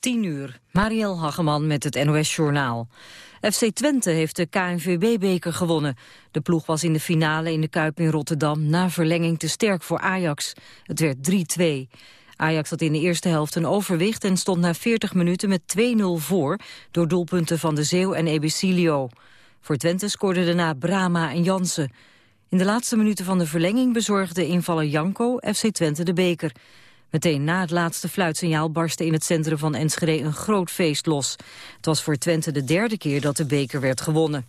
10 uur, Mariel Hageman met het NOS Journaal. FC Twente heeft de KNVB-beker gewonnen. De ploeg was in de finale in de Kuip in Rotterdam... na verlenging te sterk voor Ajax. Het werd 3-2. Ajax had in de eerste helft een overwicht... en stond na 40 minuten met 2-0 voor... door doelpunten van de Zeeuw en Ebicilio. Voor Twente scoorden daarna Brama en Jansen. In de laatste minuten van de verlenging bezorgde invaller Janko FC Twente de beker. Meteen na het laatste fluitsignaal barstte in het centrum van Enschede een groot feest los. Het was voor Twente de derde keer dat de beker werd gewonnen.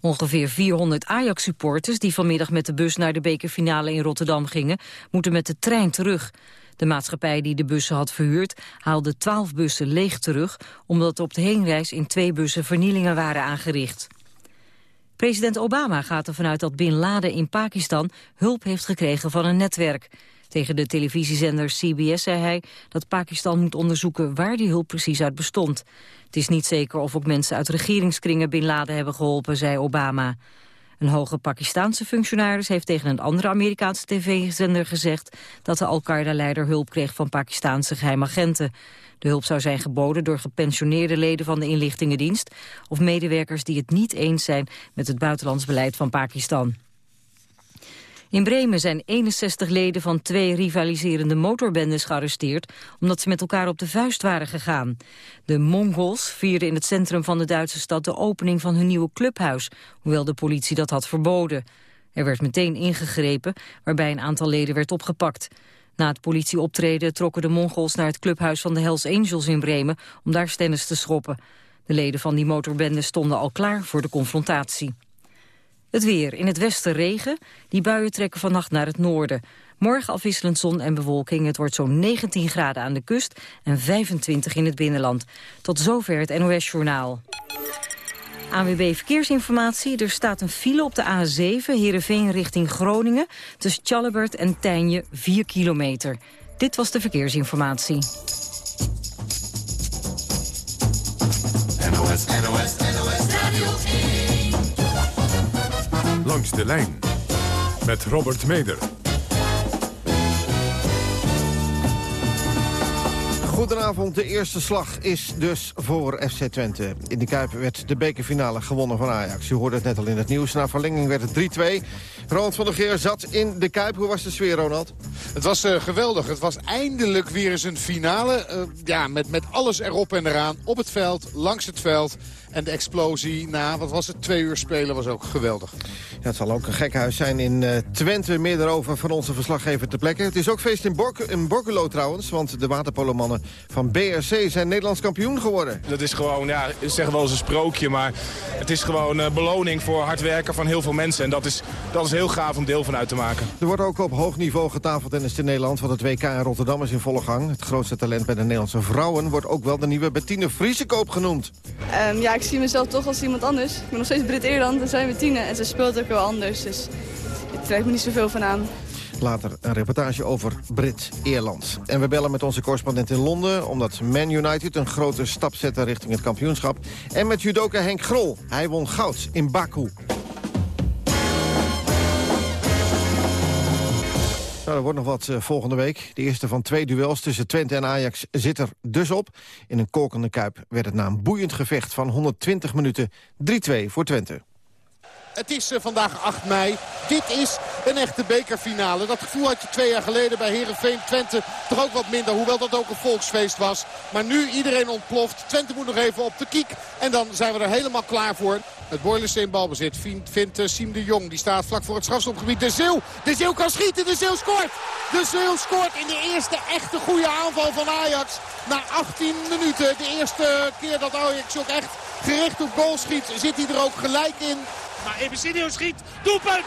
Ongeveer 400 Ajax-supporters die vanmiddag met de bus naar de bekerfinale in Rotterdam gingen, moeten met de trein terug. De maatschappij die de bussen had verhuurd haalde 12 bussen leeg terug, omdat op de heenreis in twee bussen vernielingen waren aangericht. President Obama gaat ervan uit dat Bin Laden in Pakistan hulp heeft gekregen van een netwerk. Tegen de televisiezender CBS zei hij dat Pakistan moet onderzoeken waar die hulp precies uit bestond. Het is niet zeker of ook mensen uit regeringskringen Bin Laden hebben geholpen, zei Obama. Een hoge Pakistaanse functionaris heeft tegen een andere Amerikaanse tv-zender gezegd dat de Al-Qaeda-leider hulp kreeg van Pakistaanse geheimagenten. De hulp zou zijn geboden door gepensioneerde leden van de inlichtingendienst of medewerkers die het niet eens zijn met het buitenlands beleid van Pakistan. In Bremen zijn 61 leden van twee rivaliserende motorbendes gearresteerd... omdat ze met elkaar op de vuist waren gegaan. De Mongols vierden in het centrum van de Duitse stad de opening van hun nieuwe clubhuis... hoewel de politie dat had verboden. Er werd meteen ingegrepen, waarbij een aantal leden werd opgepakt. Na het politieoptreden trokken de Mongols naar het clubhuis van de Hells Angels in Bremen... om daar stennis te schoppen. De leden van die motorbende stonden al klaar voor de confrontatie. Het weer. In het westen regen. Die buien trekken vannacht naar het noorden. Morgen afwisselend zon en bewolking. Het wordt zo'n 19 graden aan de kust en 25 in het binnenland. Tot zover het NOS-journaal. ANWB Verkeersinformatie. Er staat een file op de A7, Heerenveen richting Groningen... tussen Tjallebert en Tijnje, 4 kilometer. Dit was de verkeersinformatie. NOS, NOS, NOS Langs de lijn met Robert Meder. Goedenavond, de eerste slag is dus voor FC Twente. In de Kuip werd de bekerfinale gewonnen van Ajax. U hoorde het net al in het nieuws. Na verlenging werd het 3-2. Ronald van der Geer zat in de Kuip. Hoe was de sfeer, Ronald? Het was uh, geweldig. Het was eindelijk weer eens een finale. Uh, ja, met, met alles erop en eraan. Op het veld, langs het veld. En de explosie na, wat was het, twee uur spelen was ook geweldig. Ja, het zal ook een gekhuis zijn in uh, Twente. Meer daarover van onze verslaggever ter plekke. Het is ook feest in, Bork in Borculo trouwens. Want de waterpolomannen van BRC zijn Nederlands kampioen geworden. Dat is gewoon, ja, zeggen wel eens een sprookje. Maar het is gewoon uh, beloning voor hard werken van heel veel mensen. En dat is, dat is heel gaaf om deel van uit te maken. Er wordt ook op hoog niveau getafeltennis in Nederland. Want het WK in Rotterdam is in volle gang. Het grootste talent bij de Nederlandse vrouwen wordt ook wel de nieuwe Bettine Vriesekoop genoemd. Um, ja, ik zie mezelf toch als iemand anders. Ik ben nog steeds Brit Eerland en zijn Bettine. En ze speelt ook wel anders. Dus ik trek me niet zoveel van aan. Later een reportage over Brit-Eerland. En we bellen met onze correspondent in Londen... omdat Man United een grote stap zette richting het kampioenschap. En met judoka Henk Grol. Hij won goud in Baku. Nou, er wordt nog wat uh, volgende week. De eerste van twee duels tussen Twente en Ajax zit er dus op. In een kolkende kuip werd het na een boeiend gevecht van 120 minuten 3-2 voor Twente. Het is uh, vandaag 8 mei. Dit is een echte bekerfinale. Dat gevoel had je twee jaar geleden bij Herenveen Twente toch ook wat minder. Hoewel dat ook een volksfeest was. Maar nu iedereen ontploft. Twente moet nog even op de kiek. En dan zijn we er helemaal klaar voor. Het Boilerse in balbezit vindt, vindt uh, Siem de Jong. Die staat vlak voor het strafstopgebied. De Zeeuw. De Zeeuw kan schieten. De Zeeuw scoort. De Zeeuw scoort in de eerste echte goede aanval van Ajax. Na 18 minuten. De eerste keer dat Ajax ook echt gericht op goal schiet. Zit hij er ook gelijk in. Maar schiet. Doelpunt!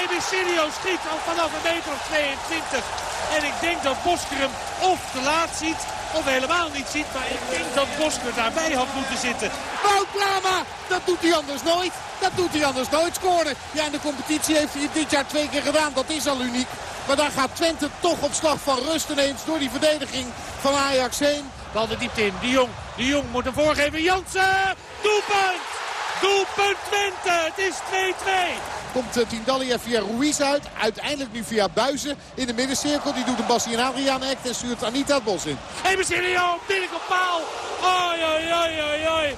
Ebesilio schiet al vanaf een meter of 22. En ik denk dat Bosker hem of te laat ziet of helemaal niet ziet. Maar ik denk dat Bosker daarbij had moeten zitten. Wout Brama! Dat doet hij anders nooit. Dat doet hij anders nooit scoren. Ja, in de competitie heeft hij dit jaar twee keer gedaan. Dat is al uniek. Maar dan gaat Twente toch op slag van rust ineens door die verdediging van Ajax heen. Bal de diepte in. De Jong. De Jong moet hem voorgeven. Jansen! Doelpunt! Doelpunt Twente. Het is Komt uh, Tindallia via Ruiz uit. Uiteindelijk nu via Buizen in de middencirkel. Die doet een Bassie en Adriaan act en stuurt Anita het bos in. Hey, Mysterio, binnenkant paal. Oi, oi, oi, oi, oi.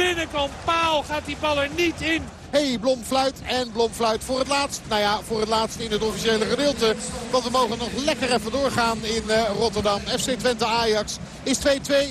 Binnenkant paal gaat die bal er niet in hey, Blom fluit en Blom fluit voor het laatst. Nou ja, voor het laatst in het officiële gedeelte. Want we mogen nog lekker even doorgaan in uh, Rotterdam. FC Twente Ajax is 2-2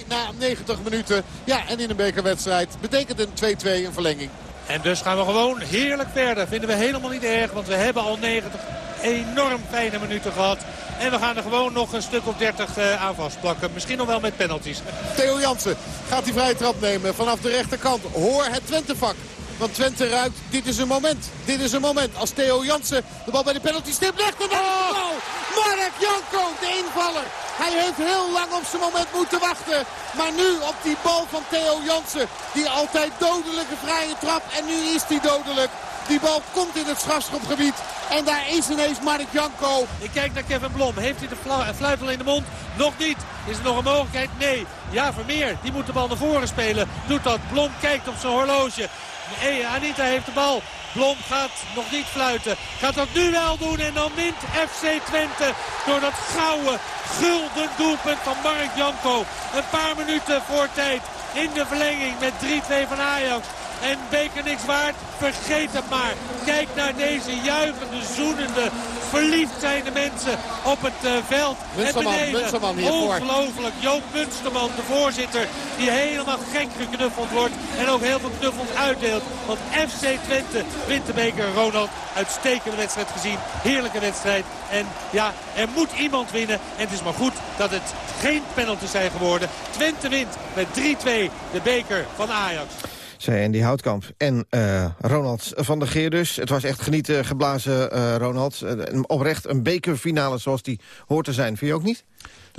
na 90 minuten. Ja, en in een bekerwedstrijd betekent een 2-2 een verlenging. En dus gaan we gewoon heerlijk verder. Vinden we helemaal niet erg, want we hebben al 90 enorm fijne minuten gehad. En we gaan er gewoon nog een stuk of 30 uh, aan vastplakken. Misschien nog wel met penalties. Theo Jansen gaat die vrije trap nemen vanaf de rechterkant. Hoor het Twente-vak. Want Twente ruikt, dit is een moment. Dit is een moment. Als Theo Jansen de bal bij de penalty stip legt. En oh! Marek Janko, de invaller. Hij heeft heel lang op zijn moment moeten wachten. Maar nu op die bal van Theo Jansen. Die altijd dodelijke vrije trap. En nu is die dodelijk. Die bal komt in het strafschopgebied. En daar is ineens Mark Janko. Ik kijk naar Kevin Blom. Heeft hij de fluit al in de mond? Nog niet. Is er nog een mogelijkheid? Nee. Ja, Vermeer. Die moet de bal naar voren spelen. Doet dat. Blom kijkt op zijn horloge. Hey, Anita heeft de bal. Blom gaat nog niet fluiten. Gaat dat nu wel doen en dan wint FC Twente door dat gouden, gulden doelpunt van Mark Janko. Een paar minuten voor tijd in de verlenging met 3-2 van Ajax. En beker niks waard, vergeet het maar. Kijk naar deze juichende, zoenende, verliefd zijnde mensen op het uh, veld. Munsterman, en Munsterman hiervoor. Ongelooflijk. Joop Munsterman, de voorzitter, die helemaal gek geknuffeld wordt. En ook heel veel knuffels uitdeelt. Want FC Twente wint de beker. Ronald, uitstekende wedstrijd gezien. Heerlijke wedstrijd. En ja, er moet iemand winnen. En het is maar goed dat het geen penalty zijn geworden. Twente wint met 3-2 de beker van Ajax zei Andy Houtkamp. En uh, Ronald van der Geer dus. Het was echt genieten geblazen, uh, Ronald. Uh, oprecht een bekerfinale zoals die hoort te zijn. Vind je ook niet?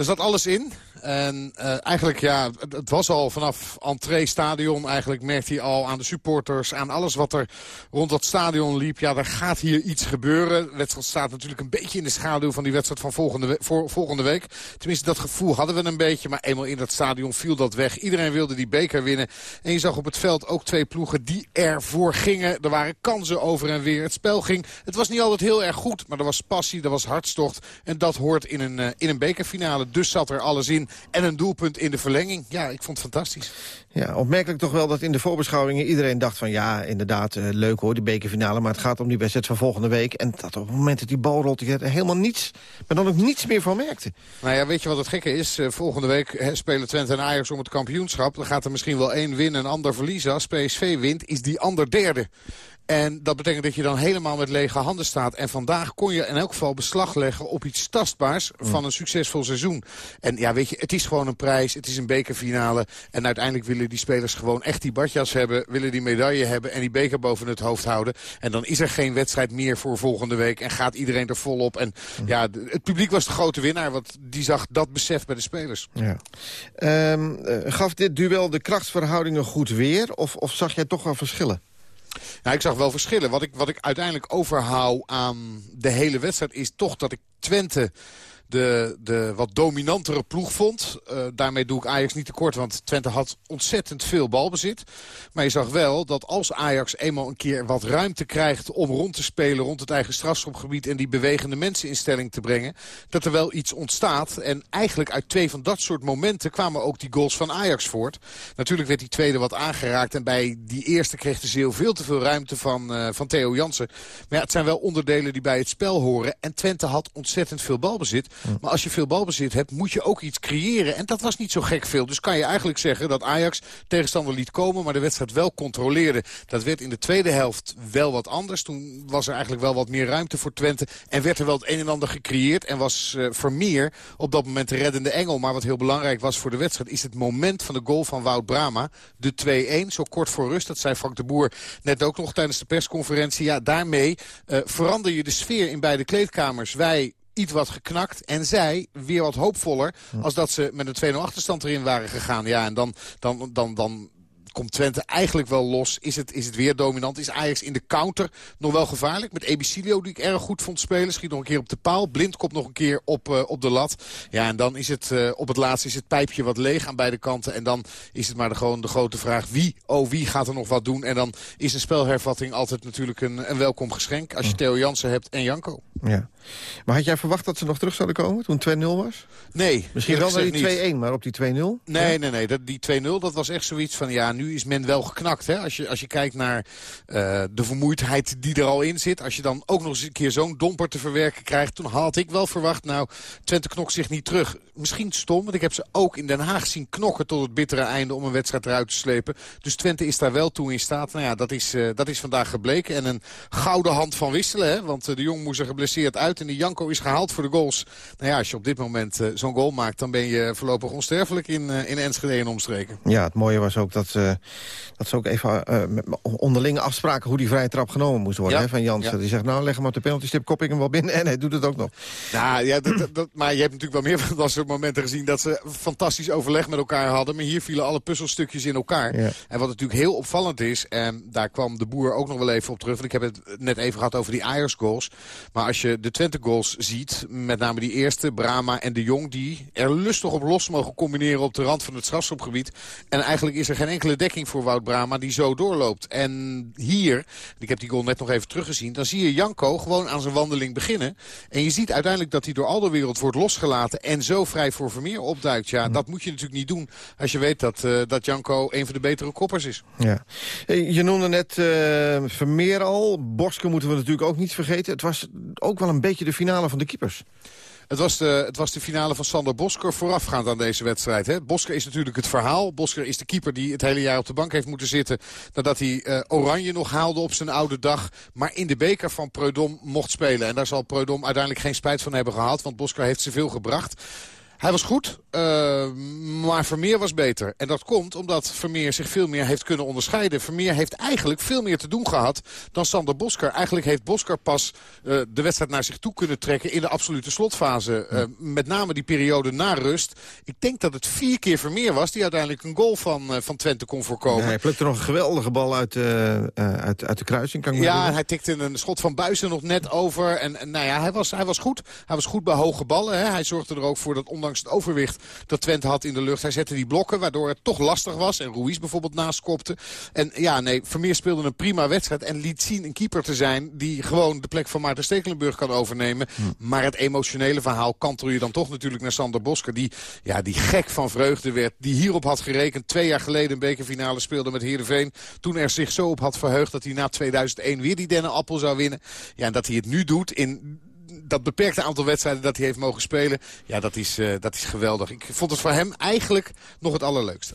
Er zat alles in. En uh, eigenlijk, ja, het, was al vanaf entree stadion. Eigenlijk merkte hij al aan de supporters, aan alles wat er rond dat stadion liep. Ja, er gaat hier iets gebeuren. Wedstrijd staat natuurlijk een beetje in de schaduw van die wedstrijd van volgende, voor, volgende week. Tenminste, dat gevoel hadden we een beetje. Maar eenmaal in dat stadion viel dat weg. Iedereen wilde die beker winnen. En je zag op het veld ook twee ploegen die ervoor gingen. Er waren kansen over en weer. Het spel ging. Het was niet altijd heel erg goed, maar er was passie, er was hartstocht. En dat hoort in een, uh, in een bekerfinale. Dus zat er alles in. En een doelpunt in de verlenging. Ja, ik vond het fantastisch. Ja, opmerkelijk toch wel dat in de voorbeschouwingen iedereen dacht van... ja, inderdaad, uh, leuk hoor, die bekerfinale, maar het gaat om die wedstrijd van volgende week. En dat op het moment dat die bal rolt, je er helemaal niets, maar dan ook niets meer van merkte. Nou ja, weet je wat het gekke is? Uh, volgende week spelen Twente en Ajax om het kampioenschap. Dan gaat er misschien wel één winnen en ander verliezen. Als PSV wint, is die ander derde. En dat betekent dat je dan helemaal met lege handen staat. En vandaag kon je in elk geval beslag leggen op iets tastbaars van een succesvol seizoen. En ja, weet je, het is gewoon een prijs. Het is een bekerfinale. En uiteindelijk willen die spelers gewoon echt die badjas hebben. Willen die medaille hebben en die beker boven het hoofd houden. En dan is er geen wedstrijd meer voor volgende week. En gaat iedereen er volop. En ja, het publiek was de grote winnaar. Want die zag dat besef bij de spelers. Ja. Um, gaf dit duel de krachtsverhoudingen goed weer? Of, of zag jij toch wel verschillen? Nou, ik zag wel verschillen. Wat ik, wat ik uiteindelijk overhoud aan de hele wedstrijd is toch dat ik Twente de, de wat dominantere ploeg vond. Uh, daarmee doe ik Ajax niet tekort, want Twente had ontzettend veel balbezit. Maar je zag wel dat als Ajax eenmaal een keer wat ruimte krijgt... om rond te spelen rond het eigen strafschopgebied... en die bewegende mensen in stelling te brengen... dat er wel iets ontstaat. En eigenlijk uit twee van dat soort momenten kwamen ook die goals van Ajax voort. Natuurlijk werd die tweede wat aangeraakt... en bij die eerste kreeg de Zeeuw veel te veel ruimte van, uh, van Theo Jansen. Maar ja, het zijn wel onderdelen die bij het spel horen. En Twente had ontzettend veel balbezit. Maar als je veel balbezit hebt, moet je ook iets creëren. En dat was niet zo gek veel. Dus kan je eigenlijk zeggen dat Ajax tegenstander liet komen... maar de wedstrijd wel controleerde. Dat werd in de tweede helft wel wat anders. Toen was er eigenlijk wel wat meer ruimte voor Twente. En werd er wel het een en ander gecreëerd. En was uh, Vermeer op dat moment de reddende engel. Maar wat heel belangrijk was voor de wedstrijd... is het moment van de goal van Wout Brama. De 2-1, zo kort voor rust. Dat zei Frank de Boer net ook nog tijdens de persconferentie. Ja, daarmee uh, verander je de sfeer in beide kleedkamers. Wij iets wat geknakt. En zij weer wat hoopvoller als dat ze met een 2-0 achterstand erin waren gegaan. Ja, en dan, dan, dan, dan komt Twente eigenlijk wel los. Is het, is het weer dominant? Is Ajax in de counter nog wel gevaarlijk? Met Ebicilio die ik erg goed vond spelen. Schiet nog een keer op de paal. Blind komt nog een keer op, uh, op de lat. Ja, en dan is het uh, op het laatst is het pijpje wat leeg aan beide kanten. En dan is het maar de, gewoon de grote vraag wie, oh wie gaat er nog wat doen? En dan is een spelhervatting altijd natuurlijk een, een welkom geschenk. Als je Theo Jansen hebt en Janko. Ja. Maar had jij verwacht dat ze nog terug zouden komen toen 2-0 was? Nee. Misschien wel naar die 2-1, maar op die 2-0? Nee, nee, nee. Dat, die 2-0 dat was echt zoiets van ja, nu is men wel geknakt. Hè? Als, je, als je kijkt naar uh, de vermoeidheid die er al in zit. Als je dan ook nog eens een keer zo'n domper te verwerken krijgt. Toen had ik wel verwacht, nou, Twente knokt zich niet terug. Misschien stom, want ik heb ze ook in Den Haag zien knokken tot het bittere einde om een wedstrijd eruit te slepen. Dus Twente is daar wel toe in staat. Nou ja, dat is, uh, dat is vandaag gebleken. En een gouden hand van wisselen, hè? want uh, de Jong moest er geblesseerd uit. En die Janko is gehaald voor de goals. Nou ja, als je op dit moment zo'n goal maakt, dan ben je voorlopig onsterfelijk in, in Enschede en omstreken. Ja, het mooie was ook dat, dat ze ook even onderlinge afspraken hoe die vrije trap genomen moest worden. Ja. Hè, van Jansen. Ja. Die zegt, nou leg hem op de penalty stip, kop ik hem wel binnen. En hij doet het ook nog. Nou, ja, dat, dat, maar je hebt natuurlijk wel meer van dat soort momenten gezien... dat ze fantastisch overleg met elkaar hadden. Maar hier vielen alle puzzelstukjes in elkaar. Ja. En wat natuurlijk heel opvallend is... en daar kwam de boer ook nog wel even op terug... want ik heb het net even gehad over die Ajax goals. Maar als je de Twente goals ziet... met name die eerste, Brama en de Jong... die er lustig op los mogen combineren op de rand van het strafschopgebied. En eigenlijk is er geen enkele dekking voor Wout Brama die zo doorloopt. En hier, ik heb die goal net nog even teruggezien... dan zie je Janko gewoon aan zijn wandeling beginnen. En je ziet uiteindelijk dat hij door al de wereld wordt losgelaten... en zo vrij voor Vermeer opduikt. Ja, dat moet je natuurlijk niet doen als je weet dat, uh, dat Janko een van de betere koppers is. Ja. Je noemde net uh, Vermeer al. Boske moeten we natuurlijk ook niet vergeten. Het was ook wel een beetje de finale van de keepers. Het was, de, het was de finale van Sander Bosker voorafgaand aan deze wedstrijd. Hè. Bosker is natuurlijk het verhaal. Bosker is de keeper die het hele jaar op de bank heeft moeten zitten... nadat hij uh, Oranje nog haalde op zijn oude dag. Maar in de beker van Preudom mocht spelen. En daar zal Preudom uiteindelijk geen spijt van hebben gehad. Want Bosker heeft ze veel gebracht. Hij was goed, uh, maar Vermeer was beter. En dat komt omdat Vermeer zich veel meer heeft kunnen onderscheiden. Vermeer heeft eigenlijk veel meer te doen gehad dan Sander Bosker. Eigenlijk heeft Bosker pas uh, de wedstrijd naar zich toe kunnen trekken in de absolute slotfase. Uh, met name die periode na rust. Ik denk dat het vier keer Vermeer was die uiteindelijk een goal van, van Twente kon voorkomen. Ja, hij plukte nog een geweldige bal uit, uit, uit de kruising. Kan ik ja, hij tikte een schot van Buizen nog net over. En, en nou ja, hij was, hij was goed. Hij was goed bij hoge ballen. Hè. Hij zorgde er ook voor dat ondanks het overwicht dat Twente had in de lucht. Hij zette die blokken, waardoor het toch lastig was. En Ruiz bijvoorbeeld naast kopte. En ja, nee, Vermeer speelde een prima wedstrijd. En liet zien een keeper te zijn die gewoon de plek van Maarten Stekelenburg kan overnemen. Hm. Maar het emotionele verhaal kantel je dan toch natuurlijk naar Sander Bosker. Die, ja, die gek van vreugde werd. Die hierop had gerekend. Twee jaar geleden een bekerfinale speelde met Heerenveen. Toen er zich zo op had verheugd dat hij na 2001 weer die dennenappel zou winnen. Ja, en dat hij het nu doet in dat beperkte aantal wedstrijden dat hij heeft mogen spelen... ja, dat is, uh, dat is geweldig. Ik vond het voor hem eigenlijk nog het allerleukste.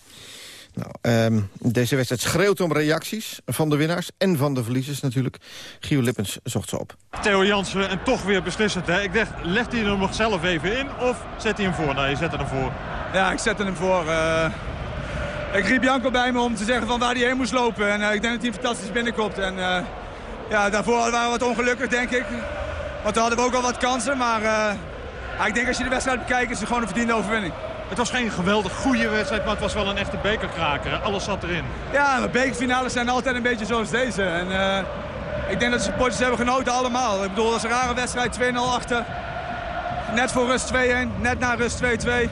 Nou, um, deze wedstrijd schreeuwt om reacties van de winnaars en van de verliezers natuurlijk. Gio Lippens zocht ze op. Theo Jansen en toch weer beslissend. Hè? Ik dacht, legt hij hem nog zelf even in of zet hij hem voor? Nee, je zette hem voor. Ja, ik zette hem voor. Uh, ik riep Janko bij me om te zeggen van waar hij heen moest lopen. En uh, ik denk dat hij fantastisch binnenkomt. En uh, ja, daarvoor waren we wat ongelukkig, denk ik. Want toen hadden we ook al wat kansen. Maar uh, ik denk als je de wedstrijd bekijkt is het gewoon een verdiende overwinning. Het was geen geweldig goede wedstrijd, maar het was wel een echte bekerkraker. Alles zat erin. Ja, maar bekerfinales zijn altijd een beetje zoals deze. En, uh, ik denk dat de supporters hebben genoten allemaal. Ik bedoel, dat is een rare wedstrijd, 2-0 achter. Net voor rust 2-1, net na rust 2-2.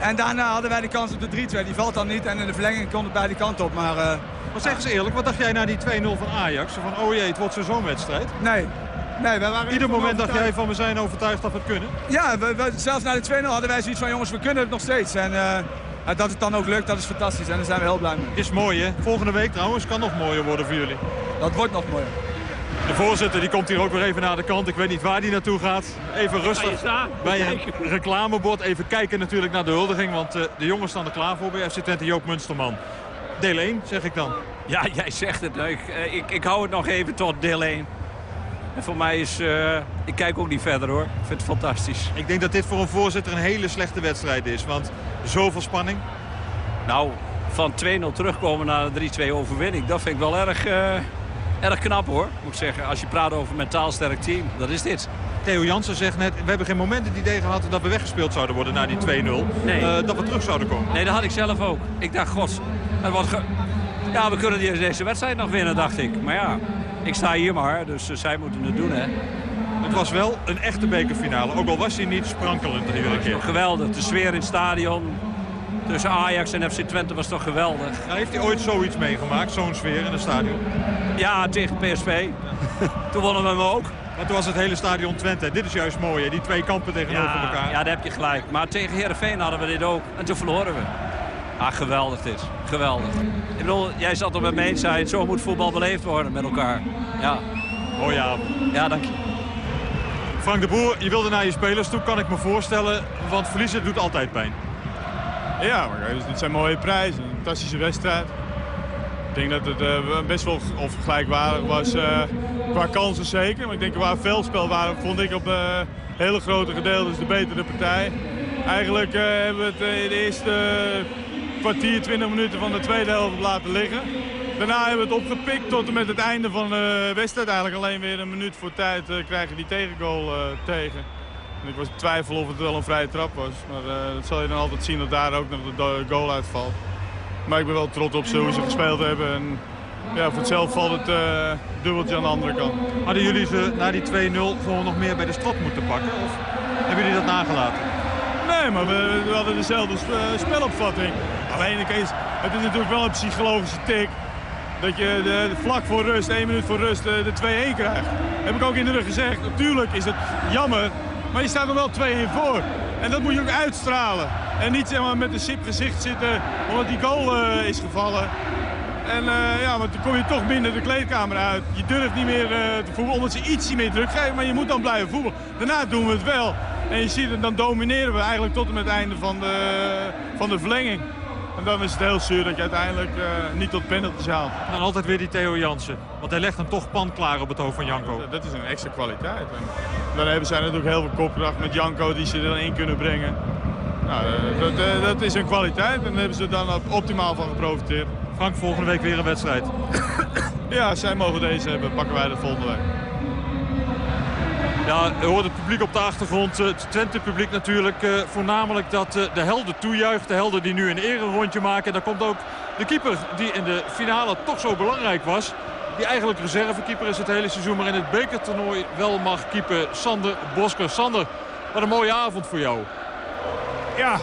En daarna hadden wij de kans op de 3-2. Die valt dan niet en in de verlenging komt het bij die kant op. Maar, uh, maar zeg eens eerlijk, wat dacht jij na die 2-0 van Ajax? Van oh jee, het wordt zo'n wedstrijd. Nee, Nee, wij waren Ieder moment dacht jij van we zijn overtuigd dat we het kunnen? Ja, we, we, zelfs na de 2-0 hadden wij zoiets van jongens, we kunnen het nog steeds. En uh, dat het dan ook lukt, dat is fantastisch. En daar zijn we heel blij mee. Is mooi hè? Volgende week trouwens kan nog mooier worden voor jullie. Dat wordt nog mooier. De voorzitter die komt hier ook weer even naar de kant. Ik weet niet waar die naartoe gaat. Even rustig bij een reclamebord. Even kijken natuurlijk naar de huldiging. Want uh, de jongens staan er klaar voor bij FC Twente Joop Munsterman. Deel 1, zeg ik dan. Ja, jij zegt het. Ik, ik, ik hou het nog even tot deel 1. En voor mij is... Uh, ik kijk ook niet verder hoor. Ik vind het fantastisch. Ik denk dat dit voor een voorzitter een hele slechte wedstrijd is. Want zoveel spanning. Nou, van 2-0 terugkomen naar een 3-2 overwinning. Dat vind ik wel erg, uh, erg knap hoor. Moet ik zeggen. Als je praat over een mentaal sterk team. Dat is dit. Theo Jansen zegt net, we hebben geen moment het idee gehad dat we weggespeeld zouden worden na die 2-0. Nee. Uh, dat we terug zouden komen. Nee, dat had ik zelf ook. Ik dacht, god, ja, we kunnen deze wedstrijd nog winnen, dacht ik. Maar ja, ik sta hier maar, dus zij moeten het doen, hè. Het was wel een echte bekerfinale, ook al was hij niet sprankelend iedere keer. Geweldig, de sfeer in het stadion tussen Ajax en FC Twente was toch geweldig. heeft hij ooit zoiets meegemaakt, zo'n sfeer in het stadion? Ja, tegen PSV. toen wonnen we hem ook. Maar toen was het hele stadion Twente. Dit is juist mooi, hè? die twee kampen tegenover elkaar. Ja, daar heb je gelijk. Maar tegen Heerenveen hadden we dit ook. En toen verloren we. Ah, geweldig dit. Geweldig. Ik bedoel, jij zat er met me eens zijn. Zo moet voetbal beleefd worden met elkaar. Ja. Mooie avond. Ja, dank je. Frank de Boer, je wilde naar je spelers toe, kan ik me voorstellen. Want verliezen doet altijd pijn. Ja, maar dit zijn mooie prijzen. Een fantastische wedstrijd. Ik denk dat het uh, best wel of gelijkwaardig was uh, qua kansen zeker. Maar ik denk qua veldspel waren, vond ik op uh, hele grote gedeeltes de betere partij. Eigenlijk hebben we het in de eerste kwartier, 20 minuten van de tweede helft laten liggen. Daarna hebben we het opgepikt tot en met het einde van de wedstrijd. Eigenlijk alleen weer een minuut voor tijd krijgen die tegengoal tegen. ik was in twijfel of het wel een vrije trap was. Maar dat zal je dan altijd zien dat daar ook nog de goal uitvalt. Maar ik ben wel trots op ze, hoe ze gespeeld hebben. En ja, voor hetzelfde valt het uh, dubbeltje aan de andere kant. Hadden jullie ze na die 2-0 gewoon nog meer bij de strot moeten pakken? Of hebben jullie dat nagelaten? Nee, maar we, we hadden dezelfde spelopvatting. Alleen het is natuurlijk wel een psychologische tik. Dat je de, vlak voor rust, één minuut voor rust, de, de 2-1 krijgt. Heb ik ook in de rug gezegd. Natuurlijk is het jammer, maar je staat er wel 2-1 voor. En dat moet je ook uitstralen. En niet zeg maar, met een sip gezicht zitten omdat die goal uh, is gevallen. En uh, ja, want dan kom je toch binnen de kleedkamer uit. Je durft niet meer te voetballen omdat ze ietsje meer druk geven. Maar je moet dan blijven voetballen. Daarna doen we het wel. En je ziet het, dan domineren we eigenlijk tot en het einde van de, van de verlenging. En dan is het heel zuur dat je uiteindelijk uh, niet tot penalties haalt. En dan altijd weer die Theo Jansen. Want hij legt hem toch pan klaar op het hoofd van Janko. Dat, dat is een extra kwaliteit. En dan hebben zij natuurlijk heel veel kopkracht met Janko die ze er dan in kunnen brengen. Nou, eh, dat, eh, dat, is een kwaliteit en daar hebben ze dan optimaal van geprofiteerd. Frank, volgende week weer een wedstrijd. ja, zij mogen deze hebben, pakken wij de volgende week. Ja, hoort het publiek op de achtergrond. Het Twente-publiek natuurlijk. Uh, voornamelijk dat uh, de helden toejuicht. De helden die nu een rondje maken. En daar komt ook de keeper die in de finale toch zo belangrijk was. Die eigenlijk reservekeeper is het hele seizoen. Maar in het bekertoernooi wel mag keeper Sander Bosker. Sander, wat een mooie avond voor jou. Ja,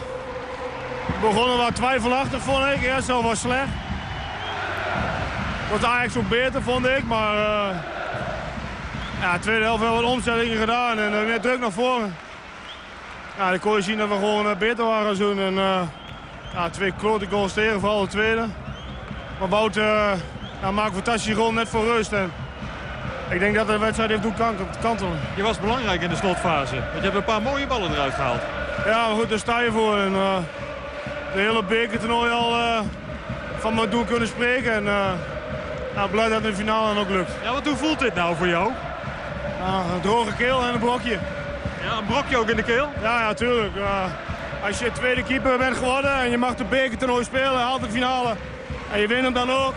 we begonnen wat twijfelachtig vond ik. Eerst al was slecht. Was eigenlijk ook beter vond ik. Maar ja, tweede helft wel wat omzettingen gedaan en uh, meer druk naar voren. Ja, dan kon je zien dat we gewoon uh, beter waren. En, ja, twee klote goals tegen, vooral de tweede. Maar Wout ja, maakt een fantastische goal net voor rust. En ik denk dat de wedstrijd heeft doen kantelen. Je was belangrijk in de slotfase. Want je hebt een paar mooie ballen eruit gehaald. Ja, maar goed, daar sta je voor. En, uh, de hele bekertoernooi al uh, van mijn doel kunnen spreken. En uh, nou, blij dat het in de finale dan ook lukt. Ja, wat hoe voelt dit nou voor jou? Een droge keel en een brokje. Ja, een brokje ook in de keel? Ja, ja, tuurlijk. als je tweede keeper bent geworden en je mag de bekertoernooi spelen, haalt de finale. En je wint hem dan ook.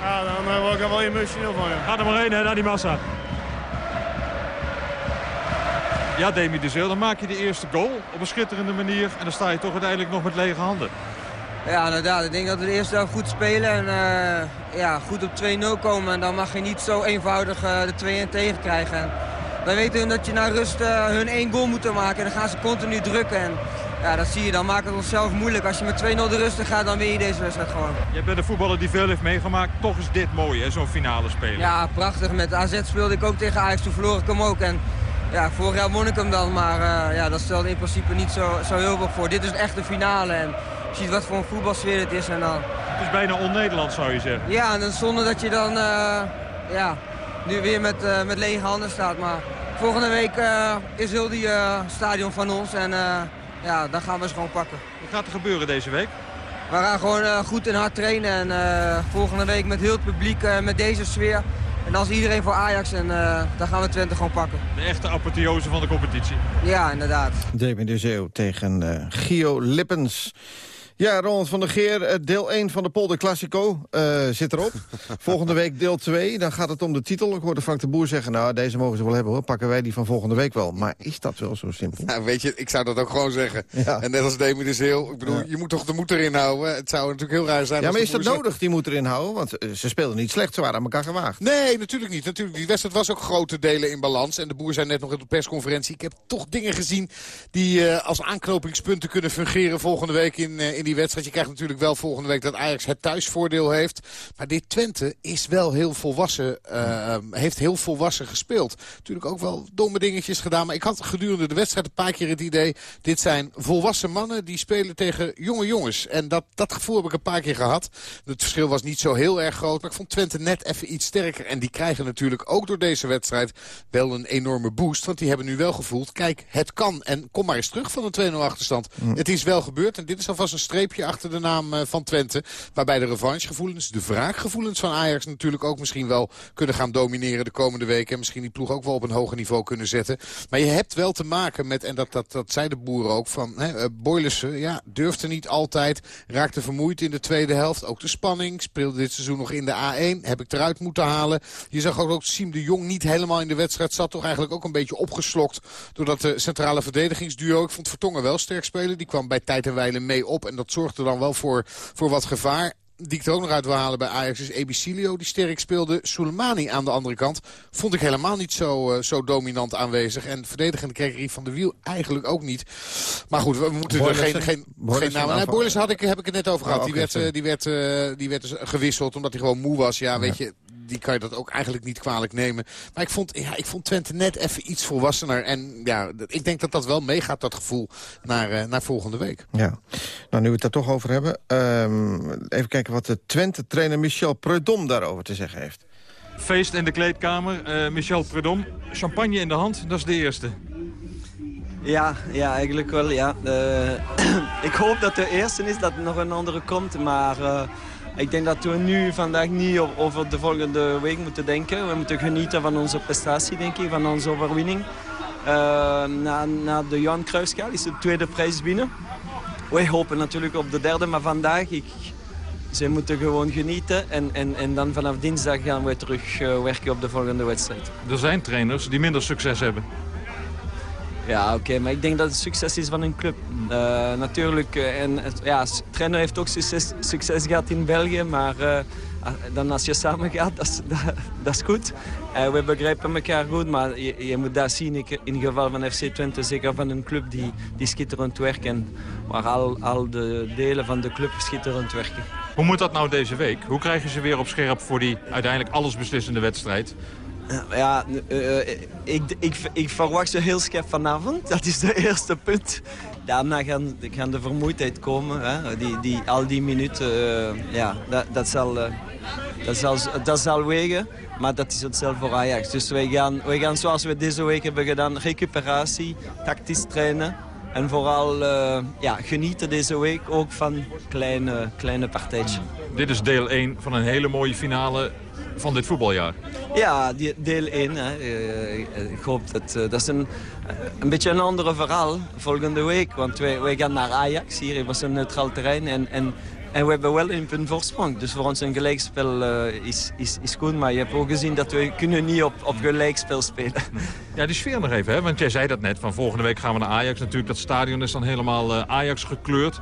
Ja, dan word ik er wel emotioneel van. Ja. Ga er maar heen, hè, naar die massa. Ja, Demi de Zeel, dan maak je de eerste goal op een schitterende manier. En dan sta je toch uiteindelijk nog met lege handen. Ja, inderdaad. Ik denk dat we de eerste helft goed spelen en uh, ja, goed op 2-0 komen. En dan mag je niet zo eenvoudig uh, de 2-1 tegenkrijgen. En wij weten dat je naar rust uh, hun één goal moet maken. En dan gaan ze continu drukken. En ja, dat zie je. Dan maakt het onszelf moeilijk. Als je met 2-0 de rust gaat, dan win je deze wedstrijd gewoon. Je bent een voetballer die veel heeft meegemaakt. Toch is dit mooi, hè, zo'n finale spelen. Ja, prachtig. Met AZ speelde ik ook tegen Ajax. Toen verloor ik hem ook. En ja, vorig jaar won ik hem dan, maar ja, dat stelde in principe niet zo, zo heel veel voor. Dit is echt de finale en je ziet wat voor een voetbalsfeer het is. En dan... Het is bijna on-Nederland zou je zeggen. Ja, en dan zonder dat je dan uh, ja, nu weer met, uh, met lege handen staat. Maar volgende week is heel die stadion van ons en ja, dan gaan we ze gewoon pakken. Wat gaat er gebeuren deze week? We gaan gewoon goed en hard trainen en volgende week met heel het publiek, met deze sfeer... En dan is iedereen voor Ajax en uh, dan gaan we Twente gewoon pakken. De echte apotheose van de competitie. Ja, inderdaad. Damien de Zeeuw tegen uh, Gio Lippens. Ja, Ronald van der Geer, eh, deel 1 van de Polder Classico uh, zit erop. volgende week deel 2, dan gaat het om de titel. Ik hoorde Frank de Boer zeggen, nou, deze mogen ze wel hebben hoor. Pakken wij die van volgende week wel. Maar is dat wel zo simpel? Nou, weet je, ik zou dat ook gewoon zeggen. Ja. En net als Demi de Zeel, ik bedoel, je moet toch de moed erin houden. Het zou natuurlijk heel raar zijn Ja, maar is dat nodig, die moed erin houden? Want uh, ze speelden niet slecht, ze waren aan elkaar gewaagd. Nee, natuurlijk niet. Natuurlijk, die wedstrijd was ook grote delen in balans. En de Boer zei net nog in de persconferentie, ik heb toch dingen gezien... die als aanknopingspunten kunnen fungeren volgende week in, in die wedstrijd. Je krijgt natuurlijk wel volgende week dat Ajax het thuisvoordeel heeft. Maar dit Twente is wel heel volwassen, uh, heeft heel volwassen gespeeld. Natuurlijk ook wel domme dingetjes gedaan. Maar ik had gedurende de wedstrijd een paar keer het idee... dit zijn volwassen mannen die spelen tegen jonge jongens. En dat, dat gevoel heb ik een paar keer gehad. Het verschil was niet zo heel erg groot. Maar ik vond Twente net even iets sterker. En die krijgen natuurlijk ook door deze wedstrijd wel een enorme boost. Want die hebben nu wel gevoeld, kijk, het kan. En kom maar eens terug van een 2-0 achterstand. Het is wel gebeurd. En dit is alvast een streepje achter de naam eh, van Twente. Waarbij de revanchegevoelens, de wraakgevoelens van Ajax natuurlijk ook misschien wel kunnen gaan domineren de komende weken. En misschien die ploeg ook wel op een hoger niveau kunnen zetten. Maar je hebt wel te maken met, en dat, dat, dat zei de boeren ook, van hè, Boylissen ja, durfde niet altijd. Raakte vermoeid in de tweede helft. Ook de spanning. Speelde dit seizoen nog in de A1. Heb ik eruit moeten halen. Je zag ook dat Siem de Jong niet helemaal in de wedstrijd zat. Toch eigenlijk ook een beetje opgeslokt. Doordat de centrale verdedigingsduo, ik vond Vertongen wel sterk spelen. Die kwam bij tijd en wijle mee op. En dat zorgde dan wel voor voor wat gevaar die ik er ook nog uit wil halen bij Ajax is Ebicilio. Die sterk speelde. Soleimani aan de andere kant vond ik helemaal niet zo, uh, zo dominant aanwezig. En verdedigende Gregory van de Wiel eigenlijk ook niet. Maar goed, we moeten er geen, geen, geen namen... Nee, Boilers had ik, heb ik het net over gehad. Oh, okay, die, werd, uh, die, werd, uh, die werd dus gewisseld omdat hij gewoon moe was. Ja, weet je, die kan je dat ook eigenlijk niet kwalijk nemen. Maar ik vond, ja, ik vond Twente net even iets volwassener. En ja, ik denk dat dat wel meegaat, dat gevoel, naar, uh, naar volgende week. Ja, nou nu we het daar toch over hebben. Um, even kijken wat de Twente-trainer Michel Predom daarover te zeggen heeft. Feest in de kleedkamer. Uh, Michel Predom, champagne in de hand, dat is de eerste. Ja, ja, eigenlijk wel, ja. Uh, ik hoop dat de eerste is, dat er nog een andere komt, maar... Ik denk dat we nu vandaag niet over de volgende week moeten denken. We moeten genieten van onze prestatie, denk ik, van onze overwinning. Uh, na, na de Johan Cruijffschaal is de tweede prijs binnen. Wij hopen natuurlijk op de derde, maar vandaag... Ik, ze moeten gewoon genieten en, en, en dan vanaf dinsdag gaan we terug uh, werken op de volgende wedstrijd. Er zijn trainers die minder succes hebben. Ja, oké, maar ik denk dat het succes is van een club. Uh, natuurlijk, uh, en ja, trainer heeft ook succes, gehad in België, maar uh, dan als je samen gaat, dat, dat, dat is goed. we begrijpen elkaar goed, maar je, je moet dat zien in het geval van FC Twente, zeker van een club die, die schitterend werkt en waar al, al de delen van de club schitterend werken. Hoe moet dat nou deze week? Hoe krijgen ze weer op scherp voor die uiteindelijk allesbeslissende wedstrijd? Ja, uh, ik, ik, ik verwacht ze heel scherp vanavond. Dat is de eerste punt. Daarna gaan, gaan de vermoeidheid komen. Hè? Die, die, al die minuten, uh, ja, dat, dat, zal, dat, zal, dat zal wegen. Maar dat is hetzelfde voor Ajax. Dus wij gaan, wij gaan zoals we deze week hebben gedaan, recuperatie, tactisch trainen. En vooral ja, genieten deze week ook van kleine, kleine partijtjes. Dit is deel 1 van een hele mooie finale van dit voetbaljaar. Ja, deel 1. Hè. Eh, ik hoop dat... Uh, dat is een, een beetje een andere verhaal volgende week. Want wij, wij gaan naar Ajax. Hier was een neutraal terrein. En, en, en we hebben wel een punt voorsprong. Dus voor ons een gelijkspel uh, is, is, is goed. Maar je hebt ook gezien dat we kunnen niet op, op gelijkspel spelen. Ja, die sfeer nog even. Hè? Want jij zei dat net. Van volgende week gaan we naar Ajax. Natuurlijk, dat stadion is dan helemaal Ajax gekleurd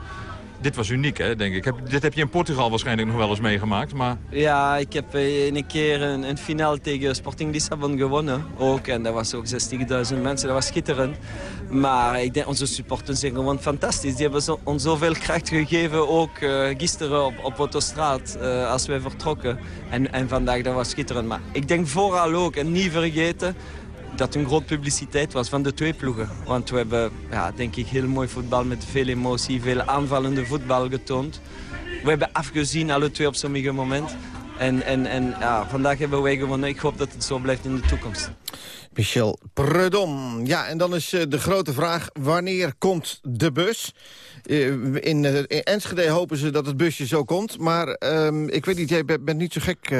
dit was uniek, hè, denk ik. Heb, dit heb je in Portugal waarschijnlijk nog wel eens meegemaakt. Maar... Ja, ik heb eh, een keer een, een finale tegen Sporting Lissabon gewonnen. Ook. En dat was ook 60.000 mensen. Dat was schitterend. Maar ik denk, onze supporters zijn gewoon fantastisch. Die hebben ons zoveel kracht gegeven. Ook uh, gisteren op, op Autostraat, uh, als wij vertrokken. En, en vandaag, dat was schitterend. Maar ik denk vooral ook, en niet vergeten dat een groot publiciteit was van de twee ploegen. Want we hebben, ja, denk ik, heel mooi voetbal met veel emotie, veel aanvallende voetbal getoond. We hebben afgezien, alle twee op sommige momenten. En, en, en ja, vandaag hebben wij gewonnen. Ik hoop dat het zo blijft in de toekomst. Michel Predom. Ja, en dan is uh, de grote vraag, wanneer komt de bus? Uh, in, uh, in, Enschede hopen ze dat het busje zo komt. Maar ehm, ik weet niet, jij bent niet zo gek